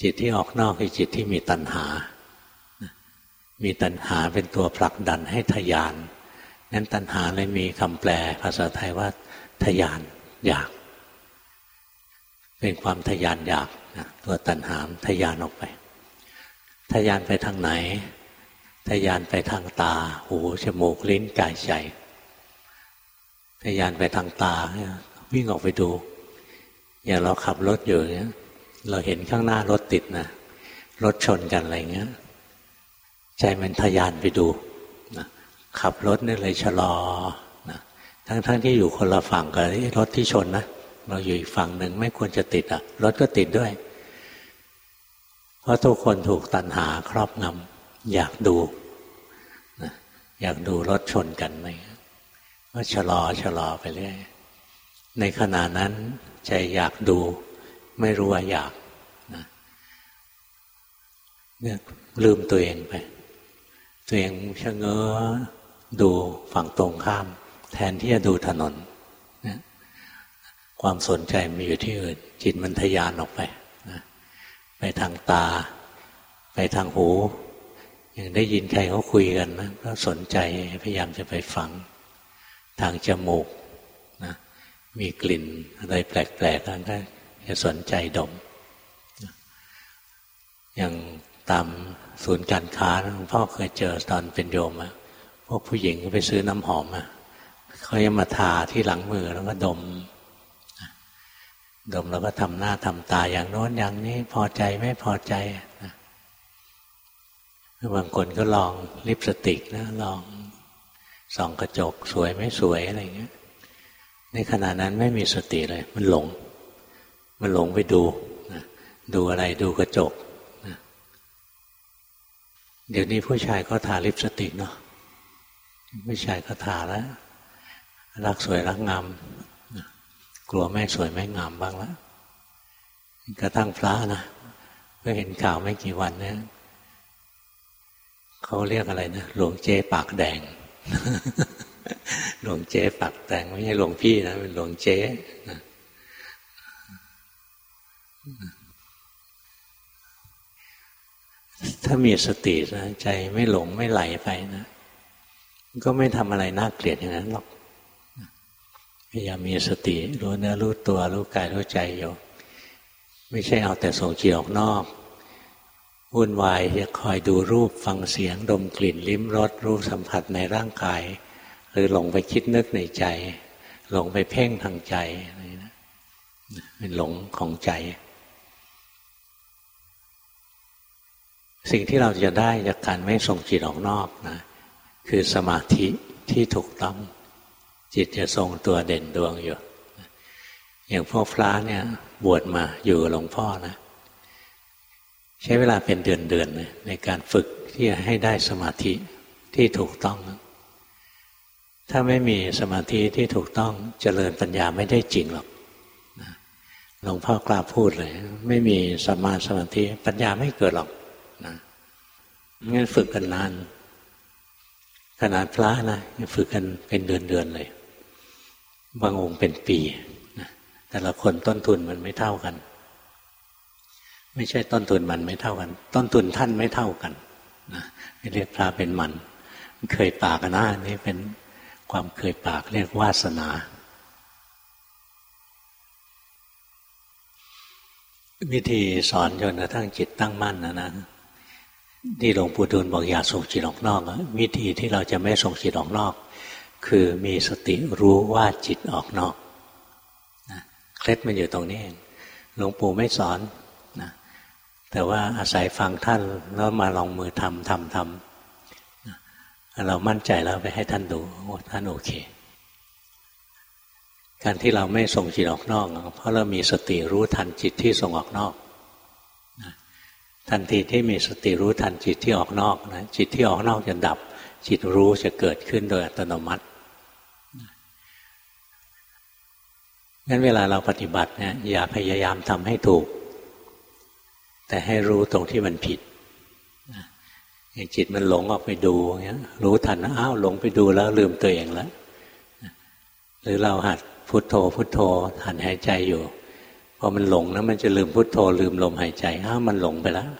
จิตที่ออกนอกคือจิตที่มีตัณหา มีตัณหาเป็นตัวผลักดันให้ทยาน นั้นตัณหาเลยมีคำแปลภาษาไทยว่าทยานอยาก เป็นความทยานอยากนะตัวตัณหาทยานออกไปทยานไปทางไหนทยานไปทางตา หูจมูกลิ้นกายใจทยานไปทางตาวิ่งออกไปดู อย่างเราขับรถอยู่เนี้ย เราเห็นข้างหน้ารถติดนะรถชนกันอะไรเงี้ย ใจมันทยานไปดูนะขับรถนี่เลยชะลอนะทั้งๆทที่อยู่คนละฝั่งกับรถที่ชนนะ เราอยู่อีกฝั่งหนึ่งไม่ควรจะติดอะรถก็ติดด้วย เพราะทุกคนถูกตัณหาครอบงำอยากดูนะอยากดูรถชนกันไหมก็ชะลอชะลอไปเรื่อยในขณะนั้นใจอยากดู ไม่รู้ว่าอยากนะเนี่ยลืมตัวเองไป ตัวเองชะเง้อดูฝั่งตรงข้าม แทนที่จะดูถนน ความสนใจมีอยู่ที่อื่น จิตมันทยานออกไปไปทางตา ไปทางหูอย่างได้ยินใครเขาคุยกันนะก็สนใจพยายามจะไปฟัง ทางจมูกนะมีกลิ่นอะไรแปลกๆกันก็จะสนใจดมอย่างตามศูนย์การค้าหลวงพ่อเคยเจอตอนเป็นโยมอะพวกผู้หญิงไปซื้อน้ำหอมอะเขาจะมาทาที่หลังมือแล้วก็ดม ดมแล้วก็ทำหน้าทำตาอย่างโน้นอย่างนี้พอใจไม่พอใจนะบางคนก็ลองลิปสติกนะลองส่องกระจกสวยไม่สวยอะไรเงี้ยในขณะนั้นไม่มีสติเลย มันหลง มันหลงไปดูนะดูอะไรดูกระจกนะเดี๋ยวนี้ผู้ชายก็ทาลิปสติกเนาะผู้ชายก็ทาแล้วรักสวยรักงาม กลัวไม่สวยไม่งามบ้างแล้วกระทั่งพระนะก็เห็นข่าวไม่กี่วันเนี่ยเขาเรียกอะไรนะหลวงเจ๊ปากแดง หลวงเจ๊ปากแดงไม่ใช่หลวงพี่นะเป็นหลวงเจ๊ถ้ามีสตินะใจไม่หลงไม่ไหลไปนะก็ไม่ทำอะไรน่าเกลียดอย่างนั้นหรอก พยายามมีสติ รู้เนื้อรู้ตัวรู้กายรู้ใจอยู่ไม่ใช่เอาแต่ส่งจิตออกนอกวุ่นวายจะคอยดูรูปฟังเสียงดมกลิ่นลิ้มรสรูปสัมผัสในร่างกาย หรือหลงไปคิดนึกในใจ หลงไปเพ่งทางใจอะไรนะเป็นหลงของใจ สิ่งที่เราจะได้จากการไม่ส่งจิตออกนอกนะ คือสมาธิที่ถูกต้อง จิตจะทรงตัวเด่นดวงอยู่ อย่างพวกพระเนี่ยบวชมาอยู่หลวงพ่อนะ ใช้เวลาเป็นเดือนเดือนในการฝึกที่จะให้ได้สมาธิที่ถูกต้อง ถ้าไม่มีสมาธิที่ถูกต้องเจริญปัญญาไม่ได้จริงหรอกหลวงพ่อกล้าพูดเลย ไม่มีสมาสมาธิปัญญาไม่เกิดหรอกนะงั้นฝึกกันนานขนาดพระนะฝึกกันเป็นเดือนเดือนเลย บางองค์เป็นปีแต่ละคนต้นทุนมันไม่เท่ากัน ไม่ใช่ต้นทุนมันไม่เท่ากัน ต้นทุนท่านไม่เท่ากันนะเรียกพระเป็นมัน เคยปากนนะนี่เป็นความเคยปากเรียกวาสนา วิธีสอนจนกระทั่งจิตตั้งมั่นนะนะที่หลวงปู่ดูลบอกอย่าส่งจิตออกนอก วิธีที่เราจะไม่ส่งจิตออกนอก คือมีสติรู้ว่าจิตออกนอกเคล็ดมันอยู่ตรงนี้เองหลวงปู่ไม่สอนแต่ว่าอาศัยฟังท่านแล้วมาลองมือทำทำทำเรามั่นใจแล้วไปให้ท่านดูท่านโอเค การที่เราไม่ส่งจิตออกนอก เพราะเรามีสติรู้ทันจิตที่ส่งออกนอกทันทีที่มีสติรู้ทันจิตที่ออกนอกนะจิตที่ออกนอกจะดับ จิตรู้จะเกิดขึ้นโดยอัตโนมัติ งั้นเวลาเราปฏิบัติเนี่ยอย่าพยายามทำให้ถูก แต่ให้รู้ตรงที่มันผิดอย่างจิตมันหลงออกไปดูเงี้ย รู้ทันอ้าวหลงไปดูแล้วลืมตัวเองแล้วหรือเราหัดพุทโธ พุทโธหันหายใจอยู่พอมันหลงแล้วมันจะลืมพุทโธ ลืมลมหายใจอ้าวมันหลงไปแล้ว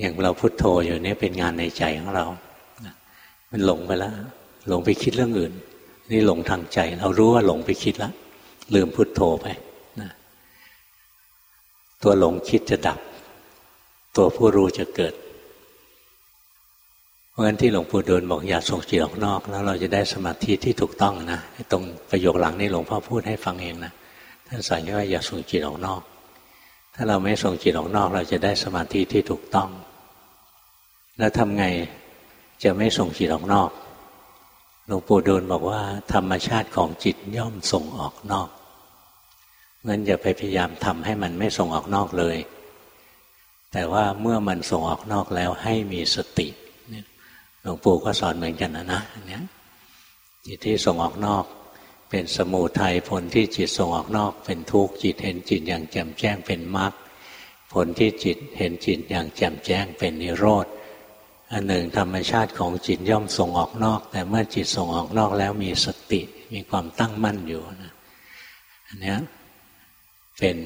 อย่างเราพุทโธอยู่นี่เป็นงานในใจของเรา มันหลงไปแล้ว หลงไปคิดเรื่องอื่น นี่หลงทางใจ เรารู้ว่าหลงไปคิดแล้ว ลืมพุทโธไปตัวหลงคิดจะดับ ตัวผู้รู้จะเกิด เพราะฉะนั้นที่หลวงปู่ดูลบอกอย่าส่งจิตออกนอก แล้วเราจะได้สมาธิที่ถูกต้องนะตรงประโยคหลังนี้หลวงพ่อพูดให้ฟังเองนะท่านสอนว่าอย่าส่งจิตออกนอก ถ้าเราไม่ส่งจิตออกนอก เราจะได้สมาธิที่ถูกต้อง แล้วทำไงจะไม่ส่งจิตออกนอกหลวงปู่ดูลบอกว่า ธรรมชาติของจิตย่อมส่งออกนอก งั้นอย่าไปพยายามทำให้มันไม่ส่งออกนอกเลย แต่ว่าเมื่อมันส่งออกนอกแล้วให้มีสติหลวงปู่ก็สอนเหมือนกันนะนะอันนี้จิตที่ส่งออกนอก เป็นสมูทัยผลที่จิตส่งออกนอก เป็นทุกข์จิตเห็นจิตอย่างแจ่มแจ้งเป็นมรรคผลที่จิตเห็นจิตอย่างแจ่มแจ้งเป็นนิโรธอันหนึ่งธรรมชาติของจิตย่อมส่งออกนอก แต่เมื่อจิตส่งออกนอกแล้วมีสติมีความตั้งมั่นอยู่นะอันนี้ เป็น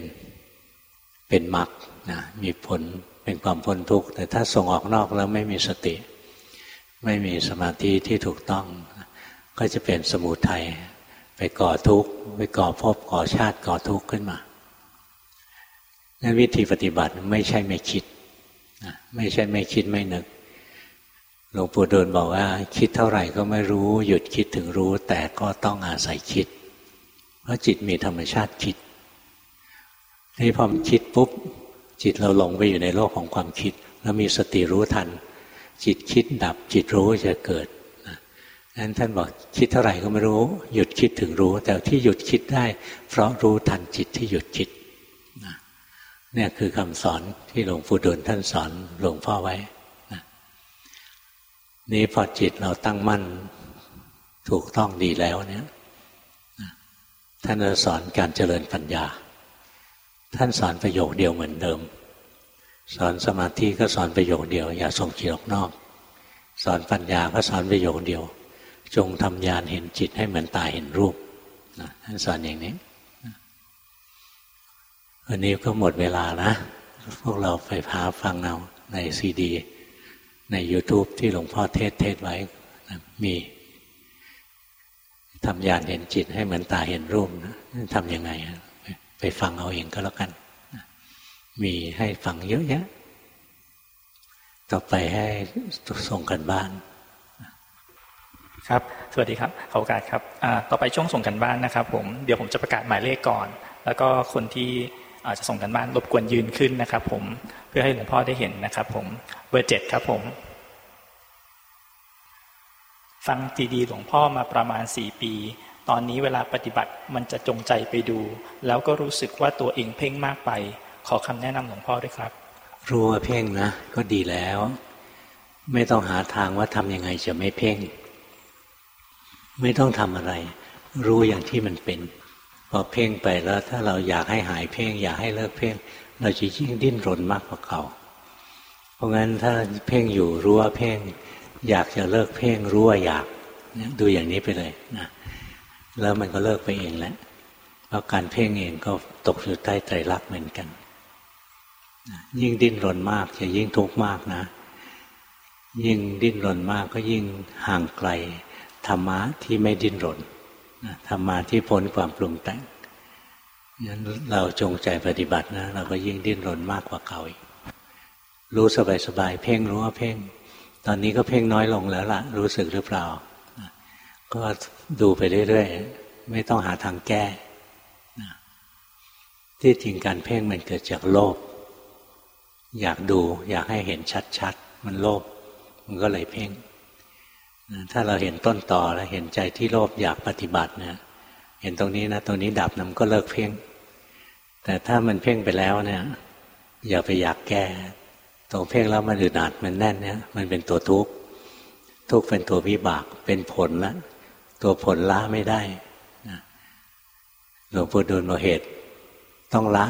เป็นมรรคนะมีผลเป็นความพ้นทุกข์แต่ถ้าส่งออกนอกแล้วไม่มีสติ ไม่มีสมาธิที่ถูกต้อง ก็จะเป็นสมุทัยไปก่อทุกข์ไปก่อภพก่อชาติก่อทุกข์ขึ้นมานั้นวิธีปฏิบัติไม่ใช่ไม่คิดไม่ใช่ไม่คิดไม่นึกหลวงปู่ดูลบอกว่า คิดเท่าไหร่ก็ไม่รู้ หยุดคิดถึงรู้ แต่ก็ต้องอาศัยคิด เพราะจิตมีธรรมชาติคิด นี่พอมคิดปุ๊บจิตเราหลงไปอยู่ในโลกของความคิด แล้วมีสติรู้ทัน จิตคิดดับจิตรู้จะเกิดนั้นท่านบอกคิดเท่าไหร่ก็ไม่รู้ หยุดคิดถึงรู้ แต่ที่หยุดคิดได้ เพราะรู้ทันจิตที่หยุดคิดเนี่ยคือคำสอนที่หลวงปู่ดูลท่านสอนหลวงพ่อไว้นี้พอจิตเราตั้งมั่นถูกต้องดีแล้วเนี่ยท่านจะสอนการเจริญปัญญา ท่านสอนประโยคเดียวเหมือนเดิม สอนสมาธิก็สอนประโยคเดียว อย่าส่งจิตออกนอก สอนปัญญาก็สอนประโยคเดียว จงทำญาณเห็นจิตให้เหมือนตาเห็นรูปท่านสอนอย่างนี้วันนี้ก็หมดเวลานะ พวกเราไปพาฟังเอาในซีดี ใน YouTube ที่หลวงพ่อเทศเทศไว้มีทำยานเห็นจิตให้เหมือนตาเห็นรูปนะทำยังไง ไปฟังเอาเองก็แล้วกัน มีให้ฟังเยอะแยะ ต่อไปให้ส่งกันบ้าน ครับ สวัสดีครับขอโอกาสครับต่อไปช่วงส่งกันบ้านนะครับ ผม เดี๋ยวผมจะประกาศหมายเลขก่อน แล้วก็คนที่อาจจะส่งกันบ้านรบกวนยืนขึ้นนะครับ ผม เพื่อให้หลวงพ่อได้เห็นนะครับ ผม เบอร์เจ็ดครับ ผม ฟังจีดีหลวงพ่อมาประมาณสี่ปี ตอนนี้เวลาปฏิบัติมันจะจงใจไปดู แล้วก็รู้สึกว่าตัวเองเพ่งมากไป ขอคำแนะนำหลวงพ่อด้วยครับ รู้ว่าเพ่งนะ ก็ดีแล้ว ไม่ต้องหาทางว่าทำยังไงจะไม่เพ่ง ไม่ต้องทำอะไร รู้อย่างที่มันเป็น พอเพ่งไปแล้ว ถ้าเราอยากให้หายเพ่ง อยากให้เลิกเพ่ง เราจะยิ่งดิ้นรนมากกว่าเก่า เพราะงั้นถ้าเพ่งอยู่รู้ว่าเพ่ง อยากจะเลิกเพ่งรู้ว่าอยากดูอย่างนี้ไปเลยนะ แล้วมันก็เลิกไปเองแหละเพราะการเพ่งเองก็ตกอยู่ใต้ไตรลักษณ์เหมือนกัน ยิ่งดิ้นรนมากจะยิ่งทุกข์มากนะ ยิ่งดิ้นรนมากก็ยิ่งห่างไกลธรรมะที่ไม่ดิ้นรนธรรมาที่พ้นความปรุงแต่งงั้นเราจงใจปฏิบัตินะ เราก็ยิ่งดิ้นรนมากกว่าเก่าอีกรู้สบายสบายเพ่งรู้ว่าเพ่ง ตอนนี้ก็เพ่งน้อยลงแล้วล่ะ รู้สึกหรือเปล่า ก็ดูไปเรื่อยๆ ไม่ต้องหาทางแก้ ที่จริงการเพ่งมันเกิดจากโลภ อยากดู อยากให้เห็นชัดๆ มันโลภ มันก็เลยเพ่ง ถ้าเราเห็นต้นต่อแล้วเห็นใจที่โลภอยากปฏิบัติเนี่ยเห็นตรงนี้นะ ตรงนี้ดับนำก็เลิกเพ่ง แต่ถ้ามันเพ่งไปแล้วเนี่ย อย่าไปอยากแก้ ตรงเพ่งแล้วมันอึดอัดมันแน่นเนี่ย มันเป็นตัวทุกข์ ทุกข์เป็นตัววิบาก เป็นผลละ ตัวผลละไม่ได้หลวงปู่ดูลโมเหตุ ต้องละ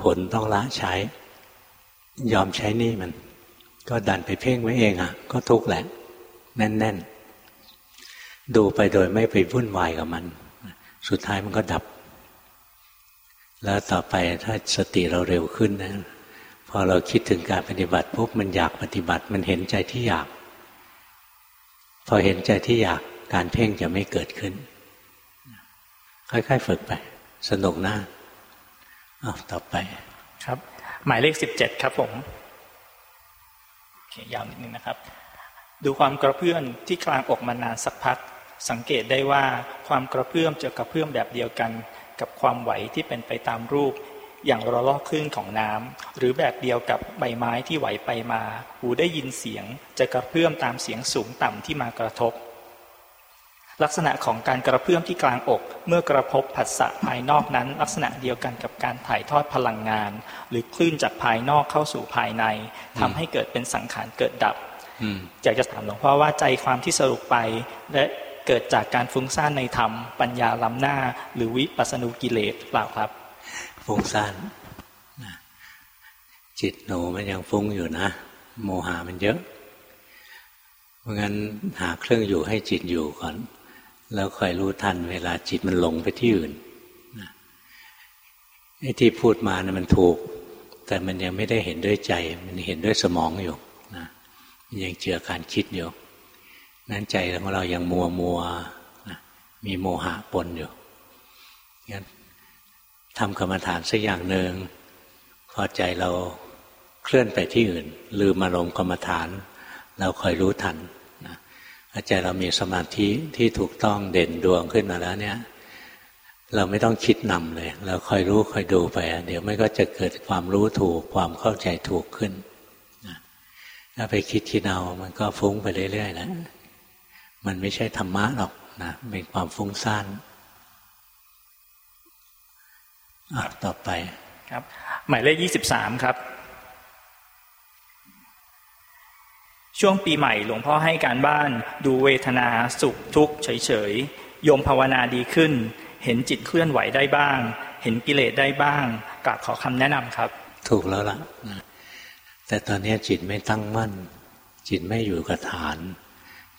ผลต้องละใช้ ยอมใช้นี่มัน ก็ดันไปเพ่งไว้เองอะ ก็ทุกข์แหละ แน่น ๆ ดูไปโดยไม่ไปวุ่นวายกับมัน สุดท้ายมันก็ดับ แล้วต่อไปถ้าสติเราเร็วขึ้นนะพอเราคิดถึงการปฏิบัติปุ๊บมันอยากปฏิบัติ มันเห็นใจที่อยาก พอเห็นใจที่อยาก การเพ่งจะไม่เกิดขึ้น ค่อยๆฝึกไป สนุกนะเอาต่อไป ครับ หมายเลขสิบเจ็ดครับผมโอเคยาวนิดนึงนะครับ ดูความกระเพื่อมที่คลางอกมานานสักพัก สังเกตได้ว่าความกระเพื่อมจะกระเพื่อมแบบเดียวกันกับความไหวที่เป็นไปตามรูปอย่างระลอกคลื่นของน้ำหรือแบบเดียวกับใบไม้ที่ไหวไปมา หูได้ยินเสียง จะกระเพื่อมตามเสียงสูงต่ำที่มากระทบ ลักษณะของการกระเพื่อมที่กลางอก เมื่อกระทบผัสสะภายนอกนั้น ลักษณะเดียวกันกับการถ่ายทอดพลังงาน หรือคลื่นจากภายนอกเข้าสู่ภายในทำให้เกิดเป็นสังขารเกิดดับอยากจะถามหลวงพ่อว่าใจความที่สรุปไปและเกิดจากการฟุ้งซ่านในธรรม ปัญญาล้ำหน้า หรือวิปัสสนุกิเลสเปล่าครับ ฟุ้งซ่านจิตหนูมันยังฟุ้งอยู่นะ โมหามันเยอะ เพราะงั้นหาเครื่องอยู่ให้จิตอยู่ก่อน แล้วคอยรู้ทันเวลาจิตมันหลงไปที่อื่นไอ้ที่พูดมานะมันถูก แต่มันยังไม่ได้เห็นด้วยใจ มันเห็นด้วยสมองอยู่ยังเจือการคิดอยู่ นั้นใจของเรายังมัวมัวมีโมหะปนอยู่งั้นทำกรรมฐานสักอย่างหนึ่งพอใจเราเคลื่อนไปที่อื่น ลืมอารมณ์กรรมฐาน เราคอยรู้ทัน นะใจเรามีสมาธิที่ถูกต้องเด่นดวงขึ้นมาแล้วเนี่ย เราไม่ต้องคิดนำเลย เราคอยรู้คอยดูไป เดี๋ยวไม่ก็จะเกิดความรู้ถูกความเข้าใจถูกขึ้นถ้าไปคิดคิดเอามันก็ฟุ้งไปเรื่อยๆแล้วมันไม่ใช่ธรรมะหรอกนะเป็นความฟุ้งซ่านต่อไปครับ หมายเลขยี่สิบสามครับ ช่วงปีใหม่หลวงพ่อให้การบ้านดูเวทนาสุขทุกข์เฉยๆโยมภาวนาดีขึ้น เห็นจิตเคลื่อนไหวได้บ้าง เห็นกิเลสได้บ้างกราบขอคำแนะนำครับ ถูกแล้วล่ะ แต่ตอนนี้จิตไม่ตั้งมั่น จิตไม่อยู่กับฐาน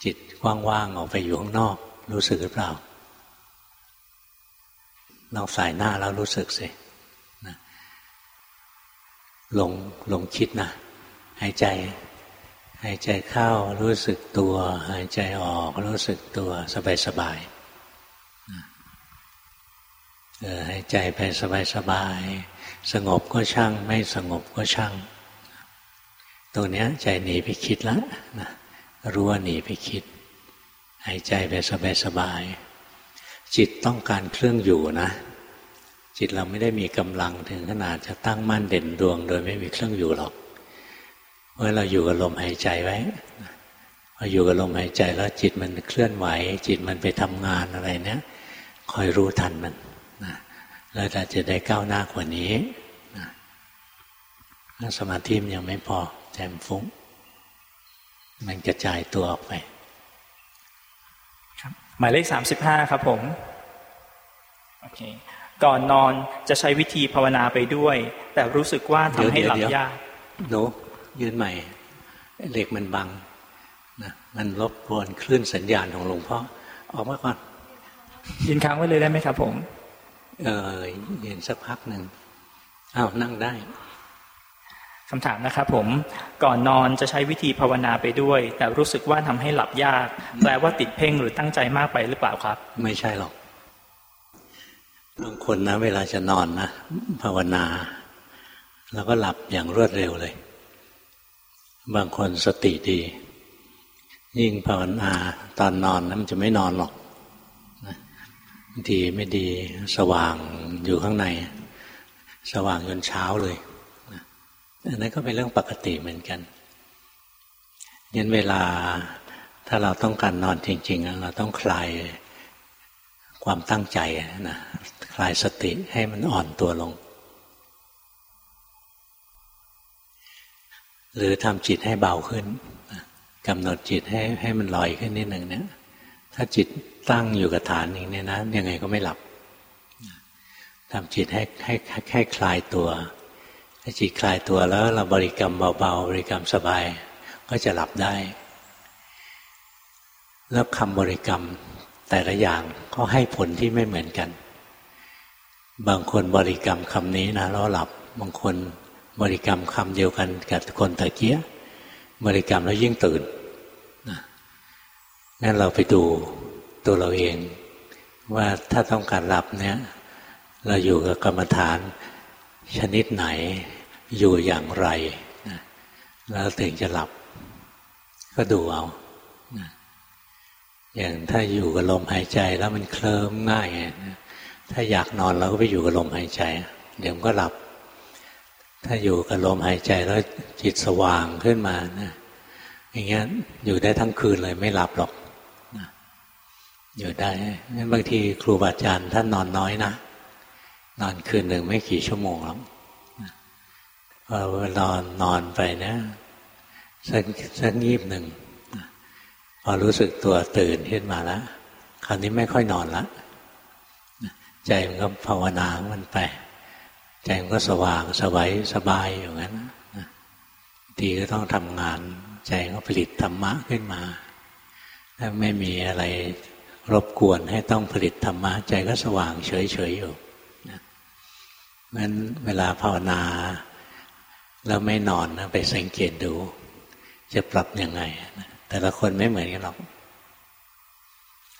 จิตว่างๆออกไปอยู่ข้างนอก รู้สึกหรือเปล่านอกสายหน้าแล้วรู้สึกสินะลงลงคิดนะหายใจ หายใจเข้ารู้สึกตัว หายใจออกรู้สึกตัวสบายสบายเออหายใจไปสบายสบาย สงบก็ช่าง ไม่สงบก็ช่างตัวเนี้ยใจหนีไปคิดล้วนะรู้ว่าหนีไปคิด หายใจไปสบายสบาย จิตต้องการเครื่องอยู่นะ จิตเราไม่ได้มีกำลังถึงขนาดจะตั้งมั่นเด่นดวง โดยไม่มีเครื่องอยู่หรอก เมื่อเราอยู่กับลมหายใจไว้พออยู่กับลมหายใจแล้วจิตมันเคลื่อนไหว จิตมันไปทำงานอะไรเนี้ยคอยรู้ทันมันนะแล้วเราจะได้ก้าวหน้ากว่านี้นะสมาธิมันยังไม่พอแจมฟุ้ง มันกระจายตัวออกไปหมายเลขสามสิบห้าครับผมโอเคก่อนนอนจะใช้วิธีภาวนาไปด้วย แต่รู้สึกว่าทำให้หลับยากโน ยืนใหม่เหล็กมันบังนะมันรบกวนคลื่นสัญญาณของหลวงพ่อออกมาก่อนยืนค้างไว้เลยได้ไหมครับ ผม เออยืนสักพักหนึ่งอ้าวนั่งได้คำถามนะครับผมก่อนนอนจะใช้วิธีภาวนาไปด้วย แต่รู้สึกว่าทำให้หลับยาก แปลว่าติดเพ่งหรือตั้งใจมากไปหรือเปล่าครับ ไม่ใช่หรอกบางคนนะ เวลาจะนอนนะภาวนา แล้วก็หลับอย่างรวดเร็วเลย บางคนสติดี ยิ่งภาวนาตอนนอนนะมันจะไม่นอนหรอกบางทีไม่ดีสว่างอยู่ข้างใน สว่างจนเช้าเลยอันนั้นก็เป็นเรื่องปกติเหมือนกันยันเวลาถ้าเราต้องการนอนจริง ๆ เราต้องคลายความตั้งใจนะคลายสติให้มันอ่อนตัวลง หรือทำจิตให้เบาขึ้นกำหนดจิตให้ให้มันลอยขึ้นนิดหนึ่งเนี่ย ถ้าจิตตั้งอยู่กับฐานอย่างนี้นะยังไงก็ไม่หลับทำจิตให้ให้ให้คลายตัว ถ้าจิตคลายตัวแล้วเราบริกรรมเบาๆบริกรรมสบาย ก็จะหลับได้ แล้วคำบริกรรมแต่ละอย่างก็ให้ผลที่ไม่เหมือนกัน บางคนบริกรรมคำนี้นะแล้วหลับ บางคน บริกรรมคำเดียวกันกับคนตะเกียบริกรรมแล้วยิ่งตื่นนะงั้นเราไปดูตัวเราเอง ว่าถ้าต้องการหลับเนี่ย เราอยู่กับกรรมฐานชนิดไหนอยู่อย่างไรนะแล้วถึงจะหลับ ก็ดูเอานะอย่างถ้าอยู่กับลมหายใจแล้วมันเคลิ้มง่ายนะถ้าอยากนอนเราก็ไปอยู่กับลมหายใจ เดี๋ยวก็หลับ ถ้าอยู่กับลมหายใจแล้วจิตสว่างขึ้นมานะอย่างเงี้ยอยู่ได้ทั้งคืนเลยไม่หลับหรอกอยู่ได้งั้นบางทีครูบาอาจารย์ท่านนอนน้อยนะนอนคืนหนึ่งไม่กี่ชั่วโมงหรอกพอนอนนอนไปนะสักสักยีบหนึ่งพอรู้สึกตัวตื่นขึ้นมาแล้วคราวนี้ไม่ค่อยนอนละใจมันก็ภาวนามันไป ใจมันก็สว่างสบายสบายอย่างนั้นดีก็ต้องทำงาน ใจก็ผลิตธรรมะขึ้นมาถ้าไม่มีอะไรรบกวนให้ต้องผลิตธรรมะ ใจก็สว่างเฉยๆอยู่งั้นเวลาภาวนา แล้วไม่นอนนะไปสังเกตดู จะปรับยังไง แต่ละคนไม่เหมือนกันหรอก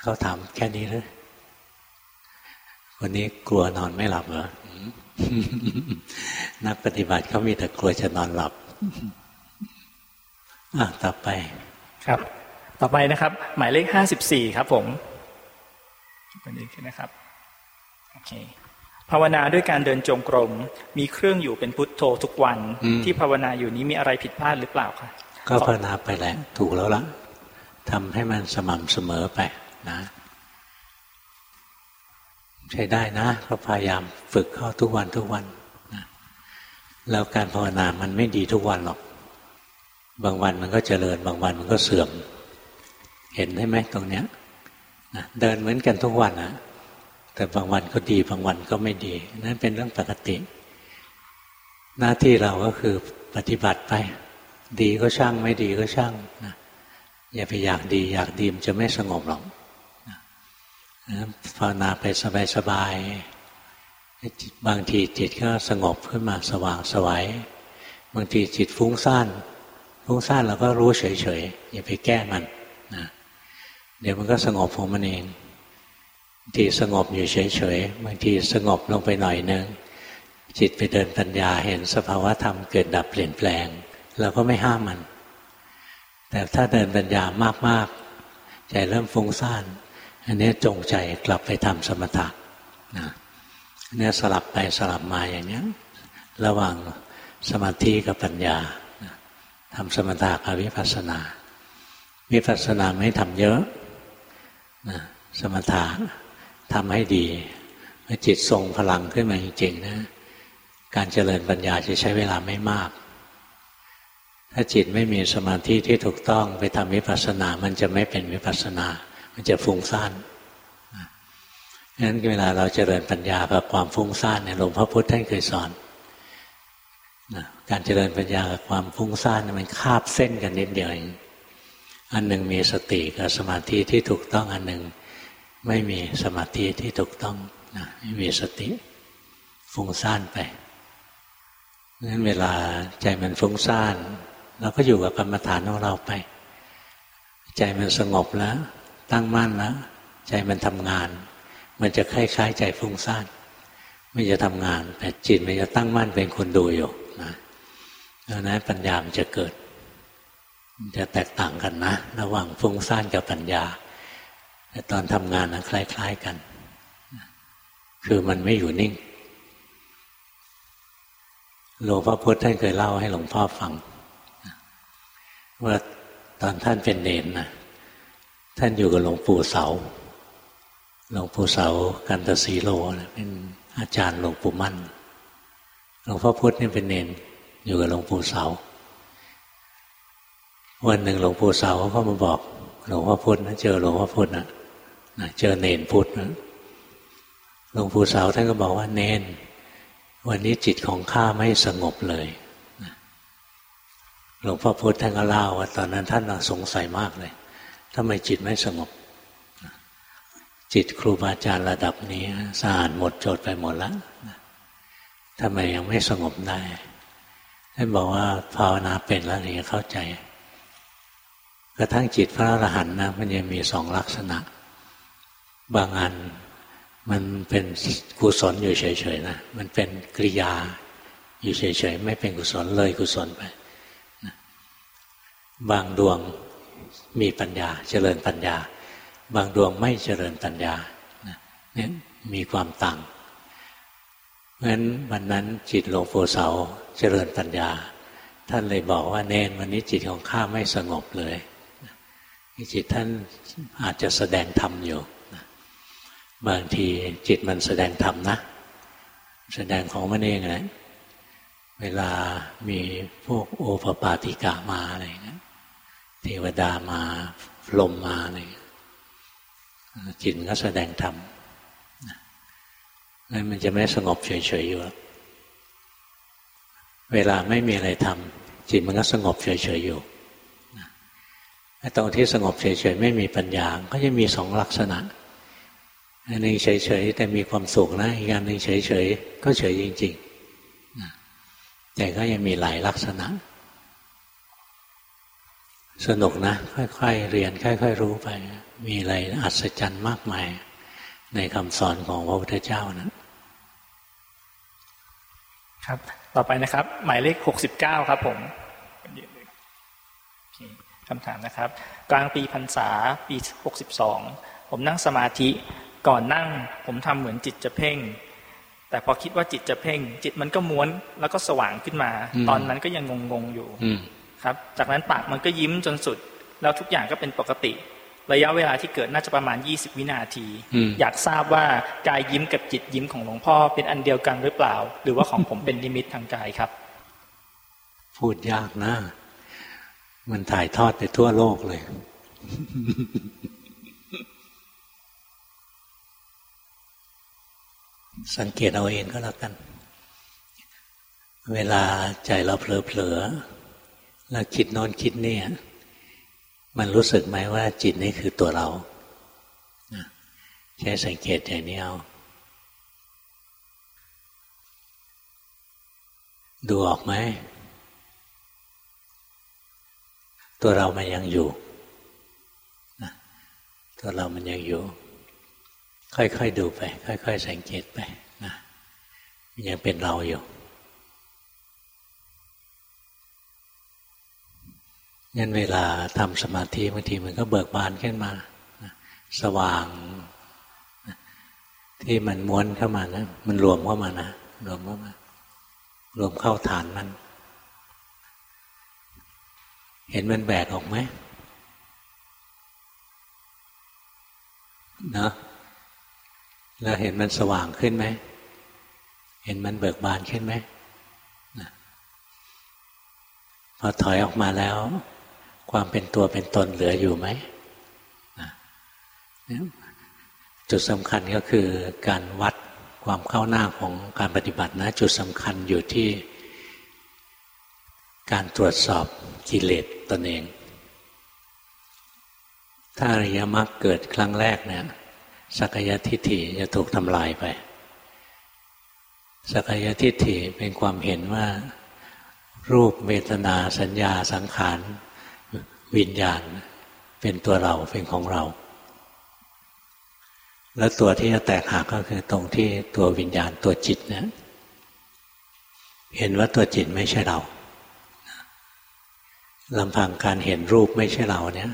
เขาทำแค่นี้เลยวันนี้กลัวนอนไม่หลับเหรอ นักปฏิบัติเขามีแต่กลัวจะนอนหลับอะต่อไป ครับ ต่อไปนะครับ หมายเลขห้าสิบสี่ครับ ผมเป็นอีกนะครับโอเคภาวนาด้วยการเดินจงกรม มีเครื่องอยู่เป็นพุทโธทุกวัน ที่ภาวนาอยู่นี้มีอะไรผิดพลาดหรือเปล่าคะก็ภาวนาไปแล้วถูกแล้วละทำให้มันสม่ำเสมอไปนะ ใช้ได้นะก็พยายามฝึกเข้าทุกวันทุกวันนะแล้วการภาวนามันไม่ดีทุกวันหรอก บางวันมันก็เจริญ บางวันมันก็เสื่อม เห็นได้ไหมตรงเนี้ยนะเดินเหมือนกันทุกวันนะแต่บางวันก็ดี บางวันก็ไม่ดี นั่นเป็นเรื่องปกติ หน้าที่เราก็คือปฏิบัติไป ดีก็ช่างไม่ดีก็ช่างนะอย่าไปอยากดี อยากดีมันจะไม่สงบหรอก ภาวนาไปสบายๆบางทีจิตก็สงบขึ้นมาสว่างสวัยบางทีจิตฟุ้งซ่านฟุ้งซ่านเราก็รู้เฉยๆอย่าไปแก้มันนะเดี๋ยวมันก็สงบของมันเองบางทีสงบอยู่เฉยๆบางทีสงบลงไปหน่อยนึงจิตไปเดินปัญญาเห็นสภาวะธรรมเกิดดับเปลี่ยนแปลงเราก็ไม่ห้ามมัน แต่ถ้าเดินปัญญามากๆใจเริ่มฟุ้งซ่าน อันนี้จงใจกลับไปทำสมถะนะอันนี้สลับไปสลับมาอย่างนี้ระหว่างสมาธิกับปัญญาทำสมถะกับวิปัสสนา วิปัสสนาไม่ทำเยอะนะสมถะทำให้ดีเมื่อจิตทรงพลังขึ้นมาจริงๆนะการเจริญปัญญาจะใช้เวลาไม่มาก ถ้าจิตไม่มีสมาธิที่ถูกต้องไปทำวิปัสสนา มันจะไม่เป็นวิปัสสนา มันจะฟุ้งซ่านงั้นเวลาเราเจริญปัญญากับความฟุ้งซ่านเนี่ยหลวงพ่อพุธท่านเคยสอนนะการเจริญปัญญากับความฟุ้งซ่านมันคาบเส้นกันนิดเดียวเองอันหนึ่งมีสติกับสมาธิที่ถูกต้องอันหนึ่งไม่มีสมาธิที่ถูกต้องนะไม่มีสติฟุ้งซ่านไปงั้นเวลาใจมันฟุ้งซ่านเราก็อยู่กับกรรมฐานของเราไป ใจมันสงบแล้ว ตั้งมั่นแล้วใจมันทำงาน มันจะคล้ายๆใจฟุ้งซ่านไม่จะทำงาน แต่จิตมันจะตั้งมั่นเป็นคนดูอยู่นะดังนั้นปัญญามันจะเกิดมันจะแตกต่างกันนะ ระหว่างฟุ้งซ่านกับปัญญา แต่ตอนทำงานนะคล้าย ๆกัน คือมันไม่อยู่นิ่งหลวงพ่อพุธท่านเคยเล่าให้หลวงพ่อฟัง ว่าตอนท่านเป็นเนนนะ ท่านอยู่กับหลวงปู่เสา หลวงปู่เสากันตสีโลเป็นอาจารย์หลวงปู่มั่น หลวงพ่อพุธนี่เป็นเนนอยู่กับหลวงปู่เสา วันหนึ่งหลวงปู่เสาเขาก็มาบอก หลวงพ่อพุธนะเจอหลวงพ่อพุธนะนะเจอเนนพุธนะหลวงปู่เสาท่านก็บอกว่าเนน วันนี้จิตของข้าไม่สงบเลยหลวงพ่อพุธท่านก็เล่าว่าตอนนั้นท่านสงสัยมากเลย ทำไมจิตไม่สงบ จิตครูบาอาจารย์ระดับนี้สะอาดหมดจดไปหมดแล้วทำไมยังไม่สงบได้ท่านบอกว่าภาวนาเป็นแล้วถึงจะเข้าใจ กระทั่งจิตพระอรหันต์นะมันยังมีสองลักษณะ บางอันมันเป็นกุศลอยู่เฉยๆนะมันเป็นกริยาอยู่เฉยๆไม่เป็นกุศลเลยกุศลไปบางดวง มีปัญญาเจริญปัญญา บางดวงไม่เจริญปัญญาเนี่ยมีความต่างเพราะฉะนั้นวันนั้นจิตหลวงปู่เสาเจริญปัญญา ท่านเลยบอกว่าเนนวันนี้จิตของข้าไม่สงบเลยจิตท่านอาจจะแสดงธรรมอยู่บางทีจิตมันแสดงธรรมนะ แสดงของมันเองนะเวลามีพวกโอปปาติกามาอะไรนะ เทวดามาลมมาอะไรจิตก็แสดงธรรมนั่นมันจะไม่สงบเฉยๆอยู่เวลาไม่มีอะไรทำจิตมันก็สงบเฉยๆอยู่ตรงที่สงบเฉยๆไม่มีปัญญา ก็จะมีสองลักษณะอันหนึ่งเฉยๆแต่มีความสุขนะอีกอันหนึ่งเฉยๆก็เฉยจริงๆแต่ก็ยังมีหลายลักษณะ สนุกนะ ค่อยๆเรียน ค่อย ๆ รู้ไป มีอะไรอัศจรรย์มากมาย ในคำสอนของพระพุทธเจ้านะครับ ต่อไปนะครับ หมายเลขหกสิบเก้าครับผมคำถามนะครับ กลางปีพรรษาปีหกสิบสองผมนั่งสมาธิก่อนนั่ง ผมทำเหมือนจิตจะเพ่ง แต่พอคิดว่าจิตจะเพ่ง จิตมันก็ม้วนแล้วก็สว่างขึ้นมา ตอนนั้นก็ยังงงๆอยู่ ครับ จากนั้นปากมันก็ยิ้มจนสุด แล้วทุกอย่างก็เป็นปกติ ระยะเวลาที่เกิดน่าจะประมาณยี่สิบวินาที อยากทราบว่ากายยิ้มกับจิตยิ้มของหลวงพ่อเป็นอันเดียวกันหรือเปล่า หรือว่าของผมเป็นนิมิตทางกายครับ พูดยากนะ มันถ่ายทอดไปทั่วโลกเลยสังเกตเอาเองก็แล้วกัน เวลาใจเราเผลอ ๆแล้วคิดโน้นคิดนี่มันรู้สึกไหมว่าจิตนี่คือตัวเราใช้สังเกตอย่างนี้เอาดูออกไหม ตัวเรามันยังอยู่ ตัวเรามันยังอยู่ ค่อยๆดูไป ค่อย ๆ สังเกตไปนะมันยังเป็นเราอยู่ งั้นเวลาทำสมาธิบางทีมันก็เบิกบานขึ้นมาสว่าง ที่มันม้วนเข้ามานะมันรวมเข้ามานะรวมเข้ามารวมเข้าฐานมัน เห็นมันแบกออกไหมเนาะแล้วเห็นมันสว่างขึ้นไหม เห็นมันเบิกบานขึ้นไหมพอถอยออกมาแล้ว ความเป็นตัวเป็นตนเหลืออยู่ไหมจุดสำคัญก็คือการวัดความเข้าหน้าของการปฏิบัตินะ จุดสำคัญอยู่ที่ การตรวจสอบกิเลสตนเอง ถ้าอริยมรรคเกิดครั้งแรกเนี่ยสักยทิฏฐิจะถูกทำลายไป สักยทิฏฐิเป็นความเห็นว่า รูปเวทนาสัญญาสังขาร วิญญาณเป็นตัวเราเป็นของเรา แล้วตัวที่จะแตกหักก็คือตรงที่ตัววิญญาณตัวจิตเนี่ยเห็นว่าตัวจิตไม่ใช่เราลำพังการเห็นรูปไม่ใช่เราเนี่ย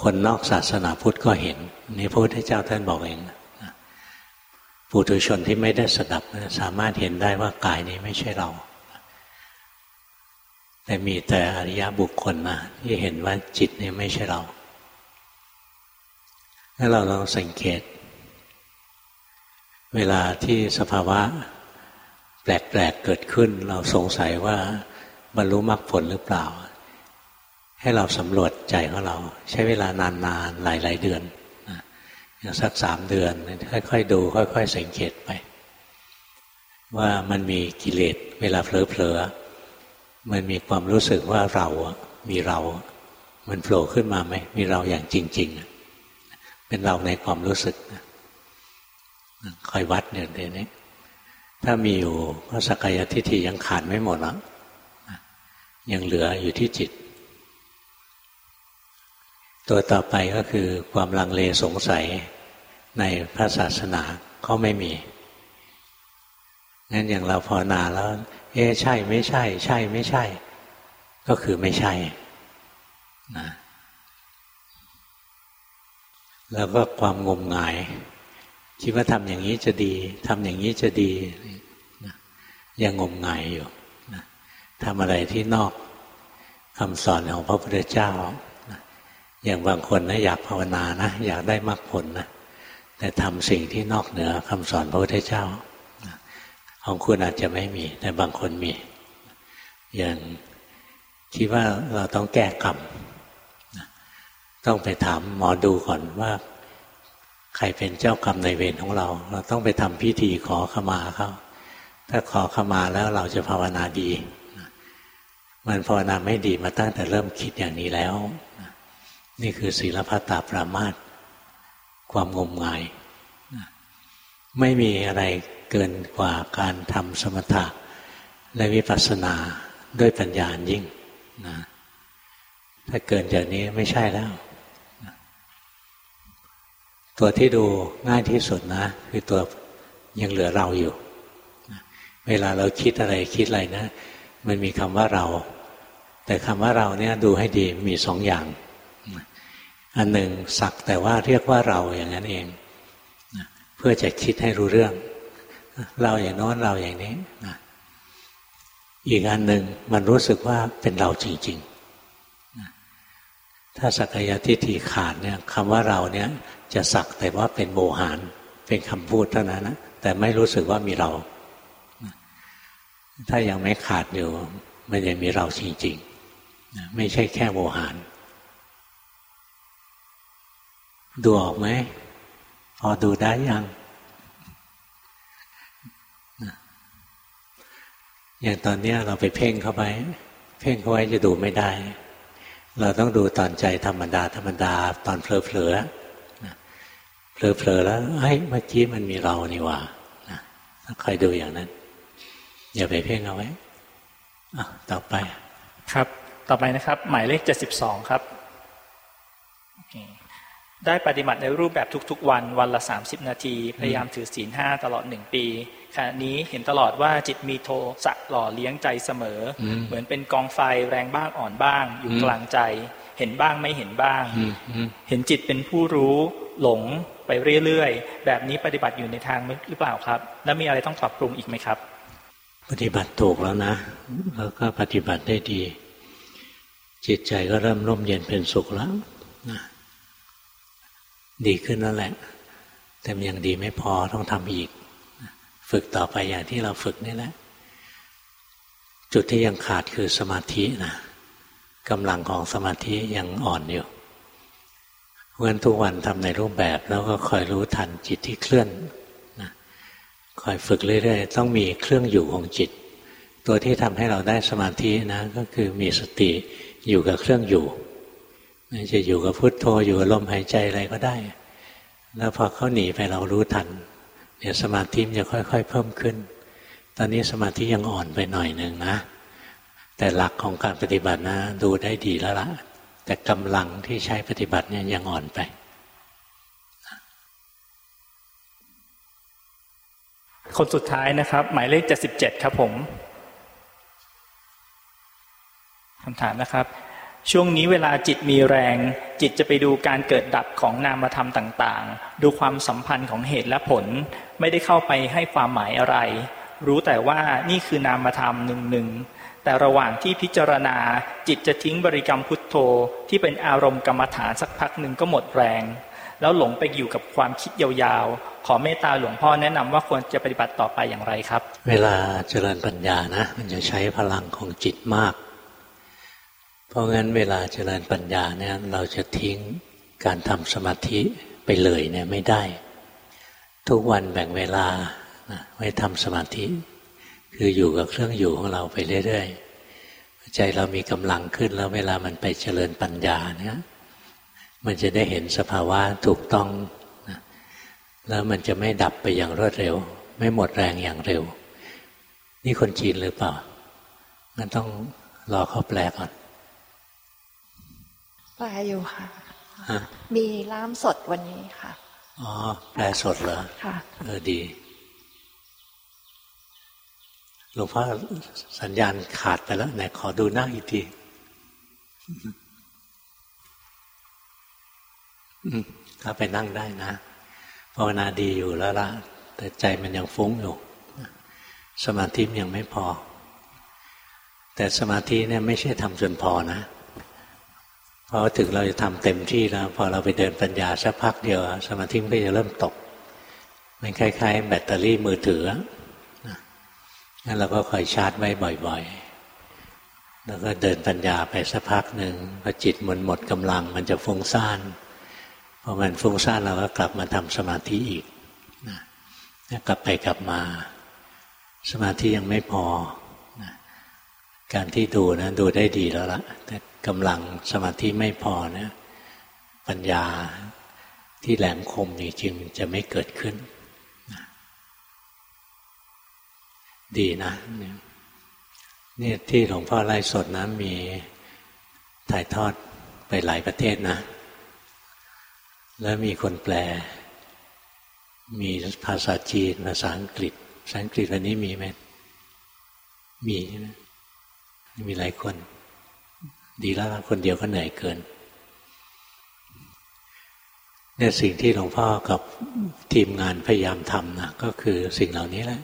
คนนอกศาสนาพุทธก็เห็น นี่พระพุทธเจ้าท่านบอกเองปุถุชนที่ไม่ได้สดับสามารถเห็นได้ว่ากายนี้ไม่ใช่เรา แต่มีแต่อริยบุคคลมาที่เห็นว่าจิตนี่ไม่ใช่เราถ้าเราลองสังเกต เวลาที่สภาวะแปลกๆเกิดขึ้น เราสงสัยว่าบรรลุมรรคผลหรือเปล่า ให้เราสำรวจใจของเรา ใช้เวลานานๆหลายๆเดือนอย่างสักสามเดือน ค่อยๆดู ค่อย ๆ สังเกตไป ว่ามันมีกิเลสเวลาเผลอๆ มันมีความรู้สึกว่าเรามีเรา มันโผล่ขึ้นมาไหม มีเราอย่างจริง ๆ เป็นเราในความรู้สึกคอยวัดเนี่ยเดี๋ยวนี้ ถ้ามีอยู่ก็สกายทิฏฐิยังขาดไม่หมดแล้วยังเหลืออยู่ที่จิต ตัวต่อไปก็คือความลังเลสงสัยในพระศาสนาก็ไม่มี งั้นอย่างเราภาวนาแล้ว เอ๊ใช่ไม่ใช่ ใช่ไม่ใช่ ก็คือไม่ใช่นะแล้วก็ความงมงาย คิดว่าทำอย่างนี้จะดีทำอย่างนี้จะดีนะยังงมงายอยู่นะทำอะไรที่นอกคำสอนของพระพุทธเจ้านะอย่างบางคนนะอยากภาวนานะ อยากได้มรรคผลนะแต่ทำสิ่งที่นอกเหนือคำสอนพระพุทธเจ้า ของคุณอาจจะไม่มี แต่บางคนมี อย่างคิดว่าเราต้องแก้กรรมต้องไปถามหมอดูก่อนว่า ใครเป็นเจ้ากรรมในเวรของเรา เราต้องไปทำพิธีขอขมาเขาถ้าขอขมาแล้วเราจะภาวนาดี มันภาวนาไม่ดีมาตั้งแต่เริ่มคิดอย่างนี้แล้ว นี่คือศีลพัตตาปรามาตความงมงาย ไม่มีอะไร กินกว่าการทำสมถะและวิปัสสนาด้วยปัญญายิ่งนะถ้าเกินจากนี้ไม่ใช่แล้ว ตัวที่ดูง่ายที่สุดนะ คือตัวยังเหลือเราอยู่ เวลาเราคิดอะไรคิดอะไรนะ มันมีคำว่าเรา แต่คำว่าเราเนี่ยดูให้ดีมีสองอย่าง อันหนึ่งสักแต่ว่าเรียกว่าเราอย่างนั้นเอง เพื่อจะคิดให้รู้เรื่อง เราอย่างโน้นเราอย่างนี้นะอีกอันหนึ่งมันรู้สึกว่าเป็นเราจริงๆ ถ้าสักยทิฏฐิขาดเนี่ยคำว่าเราเนี่ยจะสักแต่ว่าเป็นโมหารเป็นคำพูดเท่านั้นนะแต่ไม่รู้สึกว่ามีเรา ถ้ายังไม่ขาดอยู่ มันยังมีเราจริงๆ ไม่ใช่แค่โมหารดูออกไหมพอดูได้ยัง อย่างตอนนี้เราไปเพ่งเข้าไปเพ่งเข้าไว้จะดูไม่ได้ เราต้องดูตอนใจธรรมดาธรรมดาตอนเผลอเผลอเผลอเผลอแล้วเฮ้ยเมื่อกี้มันมีเรานี่ว่าคอยดูอย่างนั้น อย่าไปเพ่งเอาไว้ต่อไป ครับ ต่อไปนะครับ หมายเลขเจ็ดสิบสองครับ ได้ปฏิบัติในรูปแบบทุกๆวัน วันละ30นาที พยายามถือศีลห้าตลอดหนึ่งปี ขณะนี้เห็นตลอดว่าจิตมีโทสะหล่อเลี้ยงใจเสมอ เหมือนเป็นกองไฟแรงบ้างอ่อนบ้าง อยู่กลางใจ เห็นบ้างไม่เห็นบ้าง เห็นจิตเป็นผู้รู้หลงไปเรื่อยๆ แบบนี้ปฏิบัติอยู่ในทางหรือเปล่าครับ แล้วมีอะไรต้องปรับปรุงอีกไหมครับ ปฏิบัติถูกแล้วนะ แล้วก็ปฏิบัติได้ดี จิตใจก็เริ่มร่มเย็นเป็นสุขแล้วนะดีขึ้นนั่นแหละ แต่ยังดีไม่พอต้องทำอีก ฝึกต่อไปอย่างที่เราฝึกนี่แหละ จุดที่ยังขาดคือสมาธินะกำลังของสมาธิยังอ่อนอยู่เพราะฉะนั้นทุกวันทำในรูปแบบแล้วก็คอยรู้ทันจิตที่เคลื่อนนะคอยฝึกเรื่อยๆ ต้องมีเครื่องอยู่ของจิต ตัวที่ทำให้เราได้สมาธินะ ก็คือมีสติอยู่กับเครื่องอยู่จะอยู่กับพุทโธอยู่กับลมหายใจอะไรก็ได้ แล้วพอเขาหนีไปเรารู้ทัน ดี๋ยวสมาธิมันจะค่อย ๆ เพิ่มขึ้น ตอนนี้สมาธิยังอ่อนไปหน่อยหนึ่งนะ แต่หลักของการปฏิบัตินะ ดูได้ดีแล้วละแต่กำลังที่ใช้ปฏิบัติเนี่ยยังอ่อนไปคนสุดท้ายนะครับ หมายเลขเจ็ดสิบเจ็ดครับผมคำถามนะครับ ช่วงนี้เวลาจิตมีแรง จิตจะไปดูการเกิดดับของนามธรรมต่างๆ ดูความสัมพันธ์ของเหตุและผล ไม่ได้เข้าไปให้ความหมายอะไร รู้แต่ว่านี่คือนามธรรมหนึ่งหนึ่งแต่ระหว่างที่พิจารณาจิตจะทิ้งบริกรรมพุทโธ ที่เป็นอารมณ์กรรมฐานสักพักหนึ่งก็หมดแรง แล้วหลงไปอยู่กับความคิดยาวๆ ขอเมตตาหลวงพ่อแนะนำว่าควรจะปฏิบัติต่อไปอย่างไรครับ เวลาเจริญปัญญานะ มันจะใช้พลังของจิตมาก เพราะงั้นเวลาเจริญปัญญาเนี่ยเราจะทิ้งการทำสมาธิไปเลยเนี่ยไม่ได้ ทุกวันแบ่งเวลาไว้ทำสมาธิ คืออยู่กับเครื่องอยู่ของเราไปเรื่อยๆใจเรามีกำลังขึ้นแล้วเวลามันไปเจริญปัญญาเนี่ยมันจะได้เห็นสภาวะถูกต้องแล้วมันจะไม่ดับไปอย่างรวดเร็ว ไม่หมดแรงอย่างเร็ว นี่คนจีนหรือเปล่างั้นต้องรอเขาแปลก่อน แปลอยู่ค่ะ มีล่ามสดวันนี้ค่ะ อ๋อ แปลสดเหรอ ค่ะ เออดี หลวงพ่อสัญญาณขาดไปแล้ว ไหนขอดูหน้าอีกทีถ้าไปนั่งได้นะภาวนาดีอยู่แล้วล่ะแต่ใจมันยังฟุ้งอยู่ สมาธิยังไม่พอ แต่สมาธิเนี่ยไม่ใช่ทำจนพอนะ พอถึงเราจะทำเต็มที่แล้ว พอเราไปเดินปัญญาสักพักเดียว สมาธิมันก็จะเริ่มตก มันคล้าย ๆ แบตเตอรี่มือถืองั้นเราก็คอยชาร์จไว้บ่อย ๆ แล้วก็เดินปัญญาไปสักพักหนึ่งพอจิตมันหมดกำลัง มันจะฟุ้งซ่านพอมันฟุ้งซ่านเราก็กลับมาทำสมาธิอีกนะกลับไปกลับมา สมาธิยังไม่พอนะการที่ดูนะดูได้ดีแล้วละแต่ กำลังสมาธิไม่พอนะปัญญาที่แหลมคมนี่จริงจะไม่เกิดขึ้น ดีนะนี่ที่หลวงพ่อไล่สดนะมีถ่ายทอดไปหลายประเทศนะ แล้วมีคนแปล มีภาษาจีน ภาษาอังกฤษ ภาษาอังกฤษวันนี้มีไหมมีใช่ไหมมีหลายคน ดีแล้วคนเดียวก็เหนื่อยเกินเนี่ยสิ่งที่หลวงพ่อกับทีมงานพยายามทำนะก็คือสิ่งเหล่านี้แหละ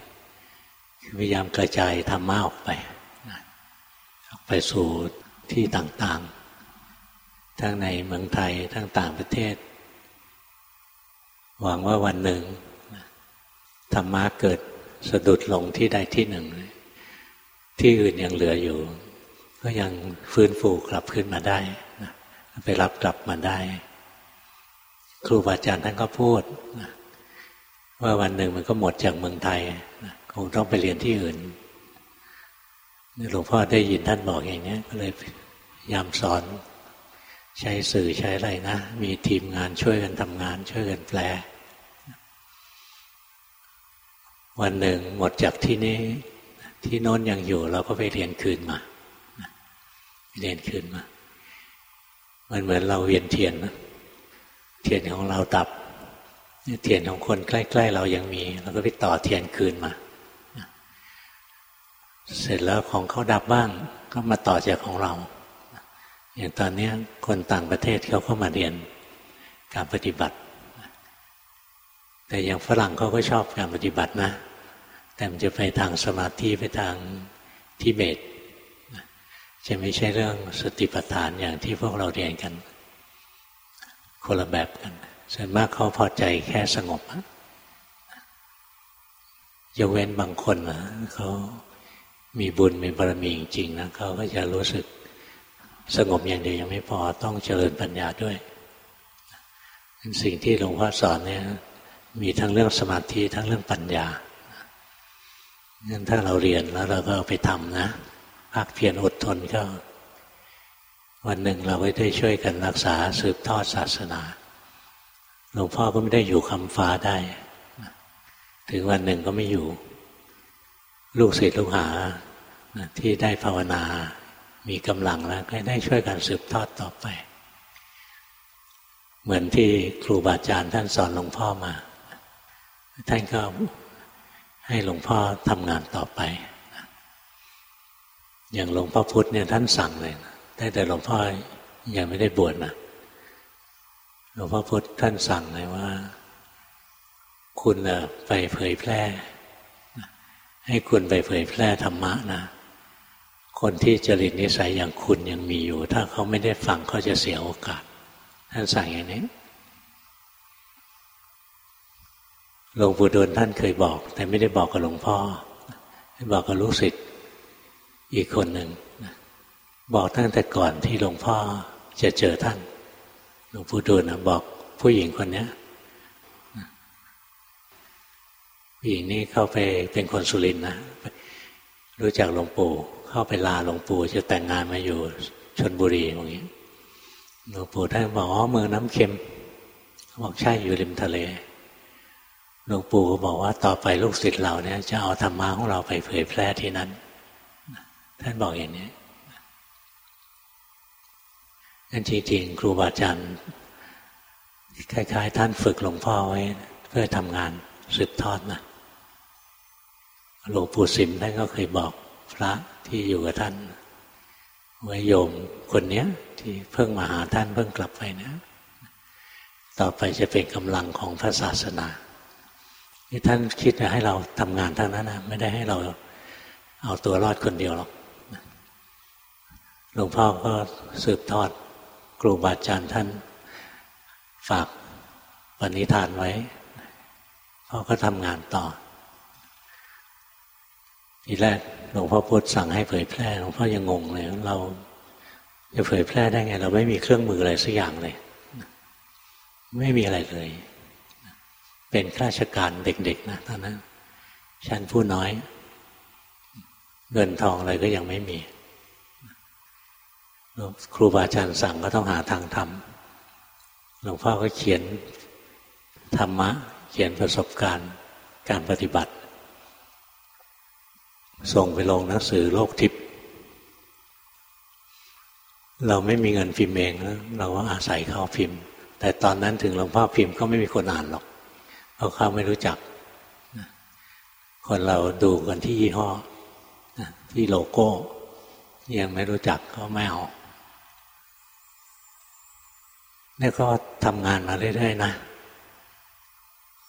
พยายามกระจายธรรมะออกไปออกไปสู่ที่ต่างๆ ทั้งในเมืองไทยทั้งต่างประเทศ หวังว่าวันหนึ่งธรรมะเกิดสะดุดลงที่ใดที่หนึ่ง ที่อื่นยังเหลืออยู่ ก็ยังฟื้นฟูกลับขึ้นมาได้ไปรับกลับมาได้ ครูบาอาจารย์ท่านก็พูดว่าวันหนึ่งมันก็หมดจากเมืองไทยคงต้องไปเรียนที่อื่นหลวงพ่อได้ยินท่านบอกอย่างนี้ก็เลยยามสอน ใช้สื่อใช้อะไรนะมีทีมงานช่วยกันทำงาน ช่วยกันแปล วันหนึ่งหมดจากที่นี้ที่โน้นยังอยู่เราก็ไปเรียนคืนมา เรียนคืนมา มันเหมือนเราเวียนเทียนนะเทียนของเราดับเทียนของคนใกล้ ๆ เรายังมีเราก็ไปต่อเทียนคืนมา เสร็จแล้วของเขาดับบ้าง ก็มาต่อจากของเรา อย่างตอนนี้คนต่างประเทศเขาเข้ามาเรียนการปฏิบัติ แต่อย่างฝรั่งเขาก็ชอบการปฏิบัตินะ แต่มันจะไปทางสมาธิไปทางทิเบต จะไม่ใช่เรื่องสติปัฏฐานอย่างที่พวกเราเรียนกัน คนละแบบกันส่วนมากเขาพอใจแค่สงบยกเว้นบางคนนะเขามีบุญมีบารมีจริงๆนะเขาก็จะรู้สึกสงบอย่างเดียวยังไม่พอต้องเจริญปัญญาด้วย สิ่งที่หลวงพ่อสอนเนี่ยมีทั้งเรื่องสมาธิทั้งเรื่องปัญญางั้นถ้าเราเรียนแล้วเราก็ไปทำนะ ภาคเพียรอดทนก็ วันหนึ่งเราก็ได้ช่วยกันรักษาสืบทอดศาสนาหลวงพ่อก็ไม่ได้อยู่คำฟ้าได้ ถึงวันหนึ่งก็ไม่อยู่ ลูกศิษย์ลูกหาที่ได้ภาวนา มีกำลังแล้วก็ได้ช่วยกันสืบทอดต่อไป เหมือนที่ครูบาอาจารย์ท่านสอนหลวงพ่อมา ท่านก็ให้หลวงพ่อทำงานต่อไป อย่างหลวงพ่อพุธเนี่ยท่านสั่งเลยนะแต่หลวงพ่อยังไม่ได้บวชนะหลวงพ่อพุธท่านสั่งเลยว่า คุณไปเผยแพร่ ให้คุณไปเผยแพร่ธรรมะนะ คนที่จริตนิสัยอย่างคุณยังมีอยู่ ถ้าเขาไม่ได้ฟังเขาจะเสียโอกาส ท่านสั่งอย่างนี้หลวงปู่ดูลท่านเคยบอก แต่ไม่ได้บอกกับหลวงพ่อบอกกับลูกศิษย์ อีกคนหนึ่งบอกตั้งแต่ก่อนที่หลวงพ่อจะเจอท่าน หลวงปู่ดูลนะบอกผู้หญิงคนนี้ผู้หญิงนี้เข้าไปเป็นคนสุรินนะรู้จักหลวงปู่เข้าไปลาหลวงปู่จะแต่งงานมาอยู่ชนบุรีอย่างนี้หลวงปู่ท่านบอกอ๋อเมืองน้ำเค็มบอกใช่อยู่ริมทะเลหลวงปู่ก็บอกว่าต่อไปลูกศิษย์เราเนี่ยจะเอาธรรมะของเราไปเผยแพร่ที่นั้น ท่านบอกอย่างนี้นั่นจริงๆ ครูบาอาจารย์คล้าย ๆ ท่านฝึกหลวงพ่อไว้ เพื่อทำงานสืบทอดนะหลวงปู่สิมท่านก็เคยบอกพระที่อยู่กับท่านว่าโยมคนนี้ที่เพิ่งมาหาท่านเพิ่งกลับไปนะ ต่อไปจะเป็นกำลังของพระศาสนาที่ท่านคิดจะให้เราทำงานทั้งนั้นนะไม่ได้ให้เราเอาตัวรอดคนเดียวหรอก หลวงพ่อก็สืบทอดครูบาอาจารย์ท่านฝากปณิธานไว้พ่อก็ทำงานต่อ ทีแรกหลวงพ่อพุธสั่งให้เผยแพร่หลวงพ่อยังงงเลยเราจะเผยแพร่ได้ไง เราไม่มีเครื่องมืออะไรสักอย่างเลย ไม่มีอะไรเลย เป็นข้าราชการเด็กๆนะตอนนั้นชั้นผู้น้อย เงินทองอะไรก็ยังไม่มี ครูบาอาจารย์สั่งก็ต้องหาทางทำหลวงพ่อก็เขียนธรรมะ เขียนประสบการณ์การปฏิบัติ ส่งไปลงหนังสือโลกทิพย์เราไม่มีเงินพิมพ์เองเราก็อาศัยเขาพิมพ์ แต่ตอนนั้นถึงหลวงพ่อพิมพ์ก็ไม่มีคนอ่านหรอกเพราะเขาไม่รู้จัก คนเราดูกันที่ยี่ห้อที่โลโก้ ยังไม่รู้จักเขาไม่เอา นี่ก็ทำงานมาเรื่อยๆนะ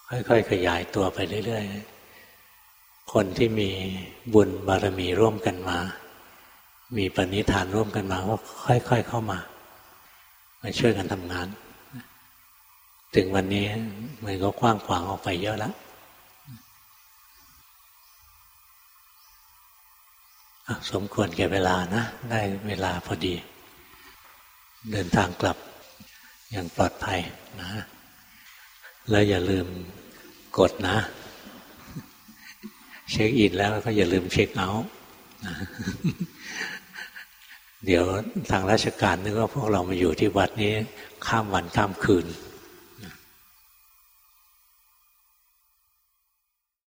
ค่อยๆขยายตัวไปเรื่อยๆ คนที่มีบุญบารมีร่วมกันมา มีปณิธานร่วมกันมาก็ค่อย ๆ เข้ามา มาช่วยกันทำงาน ถึงวันนี้มันก็กว้างขวางออกไปเยอะแล้วสมควรแก่เวลานะ ได้เวลาพอดี เดินทางกลับ อย่างปลอดภัยนะ แล้วอย่าลืมกดนะ เช็คอินแล้วก็อย่าลืมเช็คเอาท์เดี๋ยวทางราชการนึกว่าพวกเรามาอยู่ที่วัดนี้ ข้ามวันข้ามคืน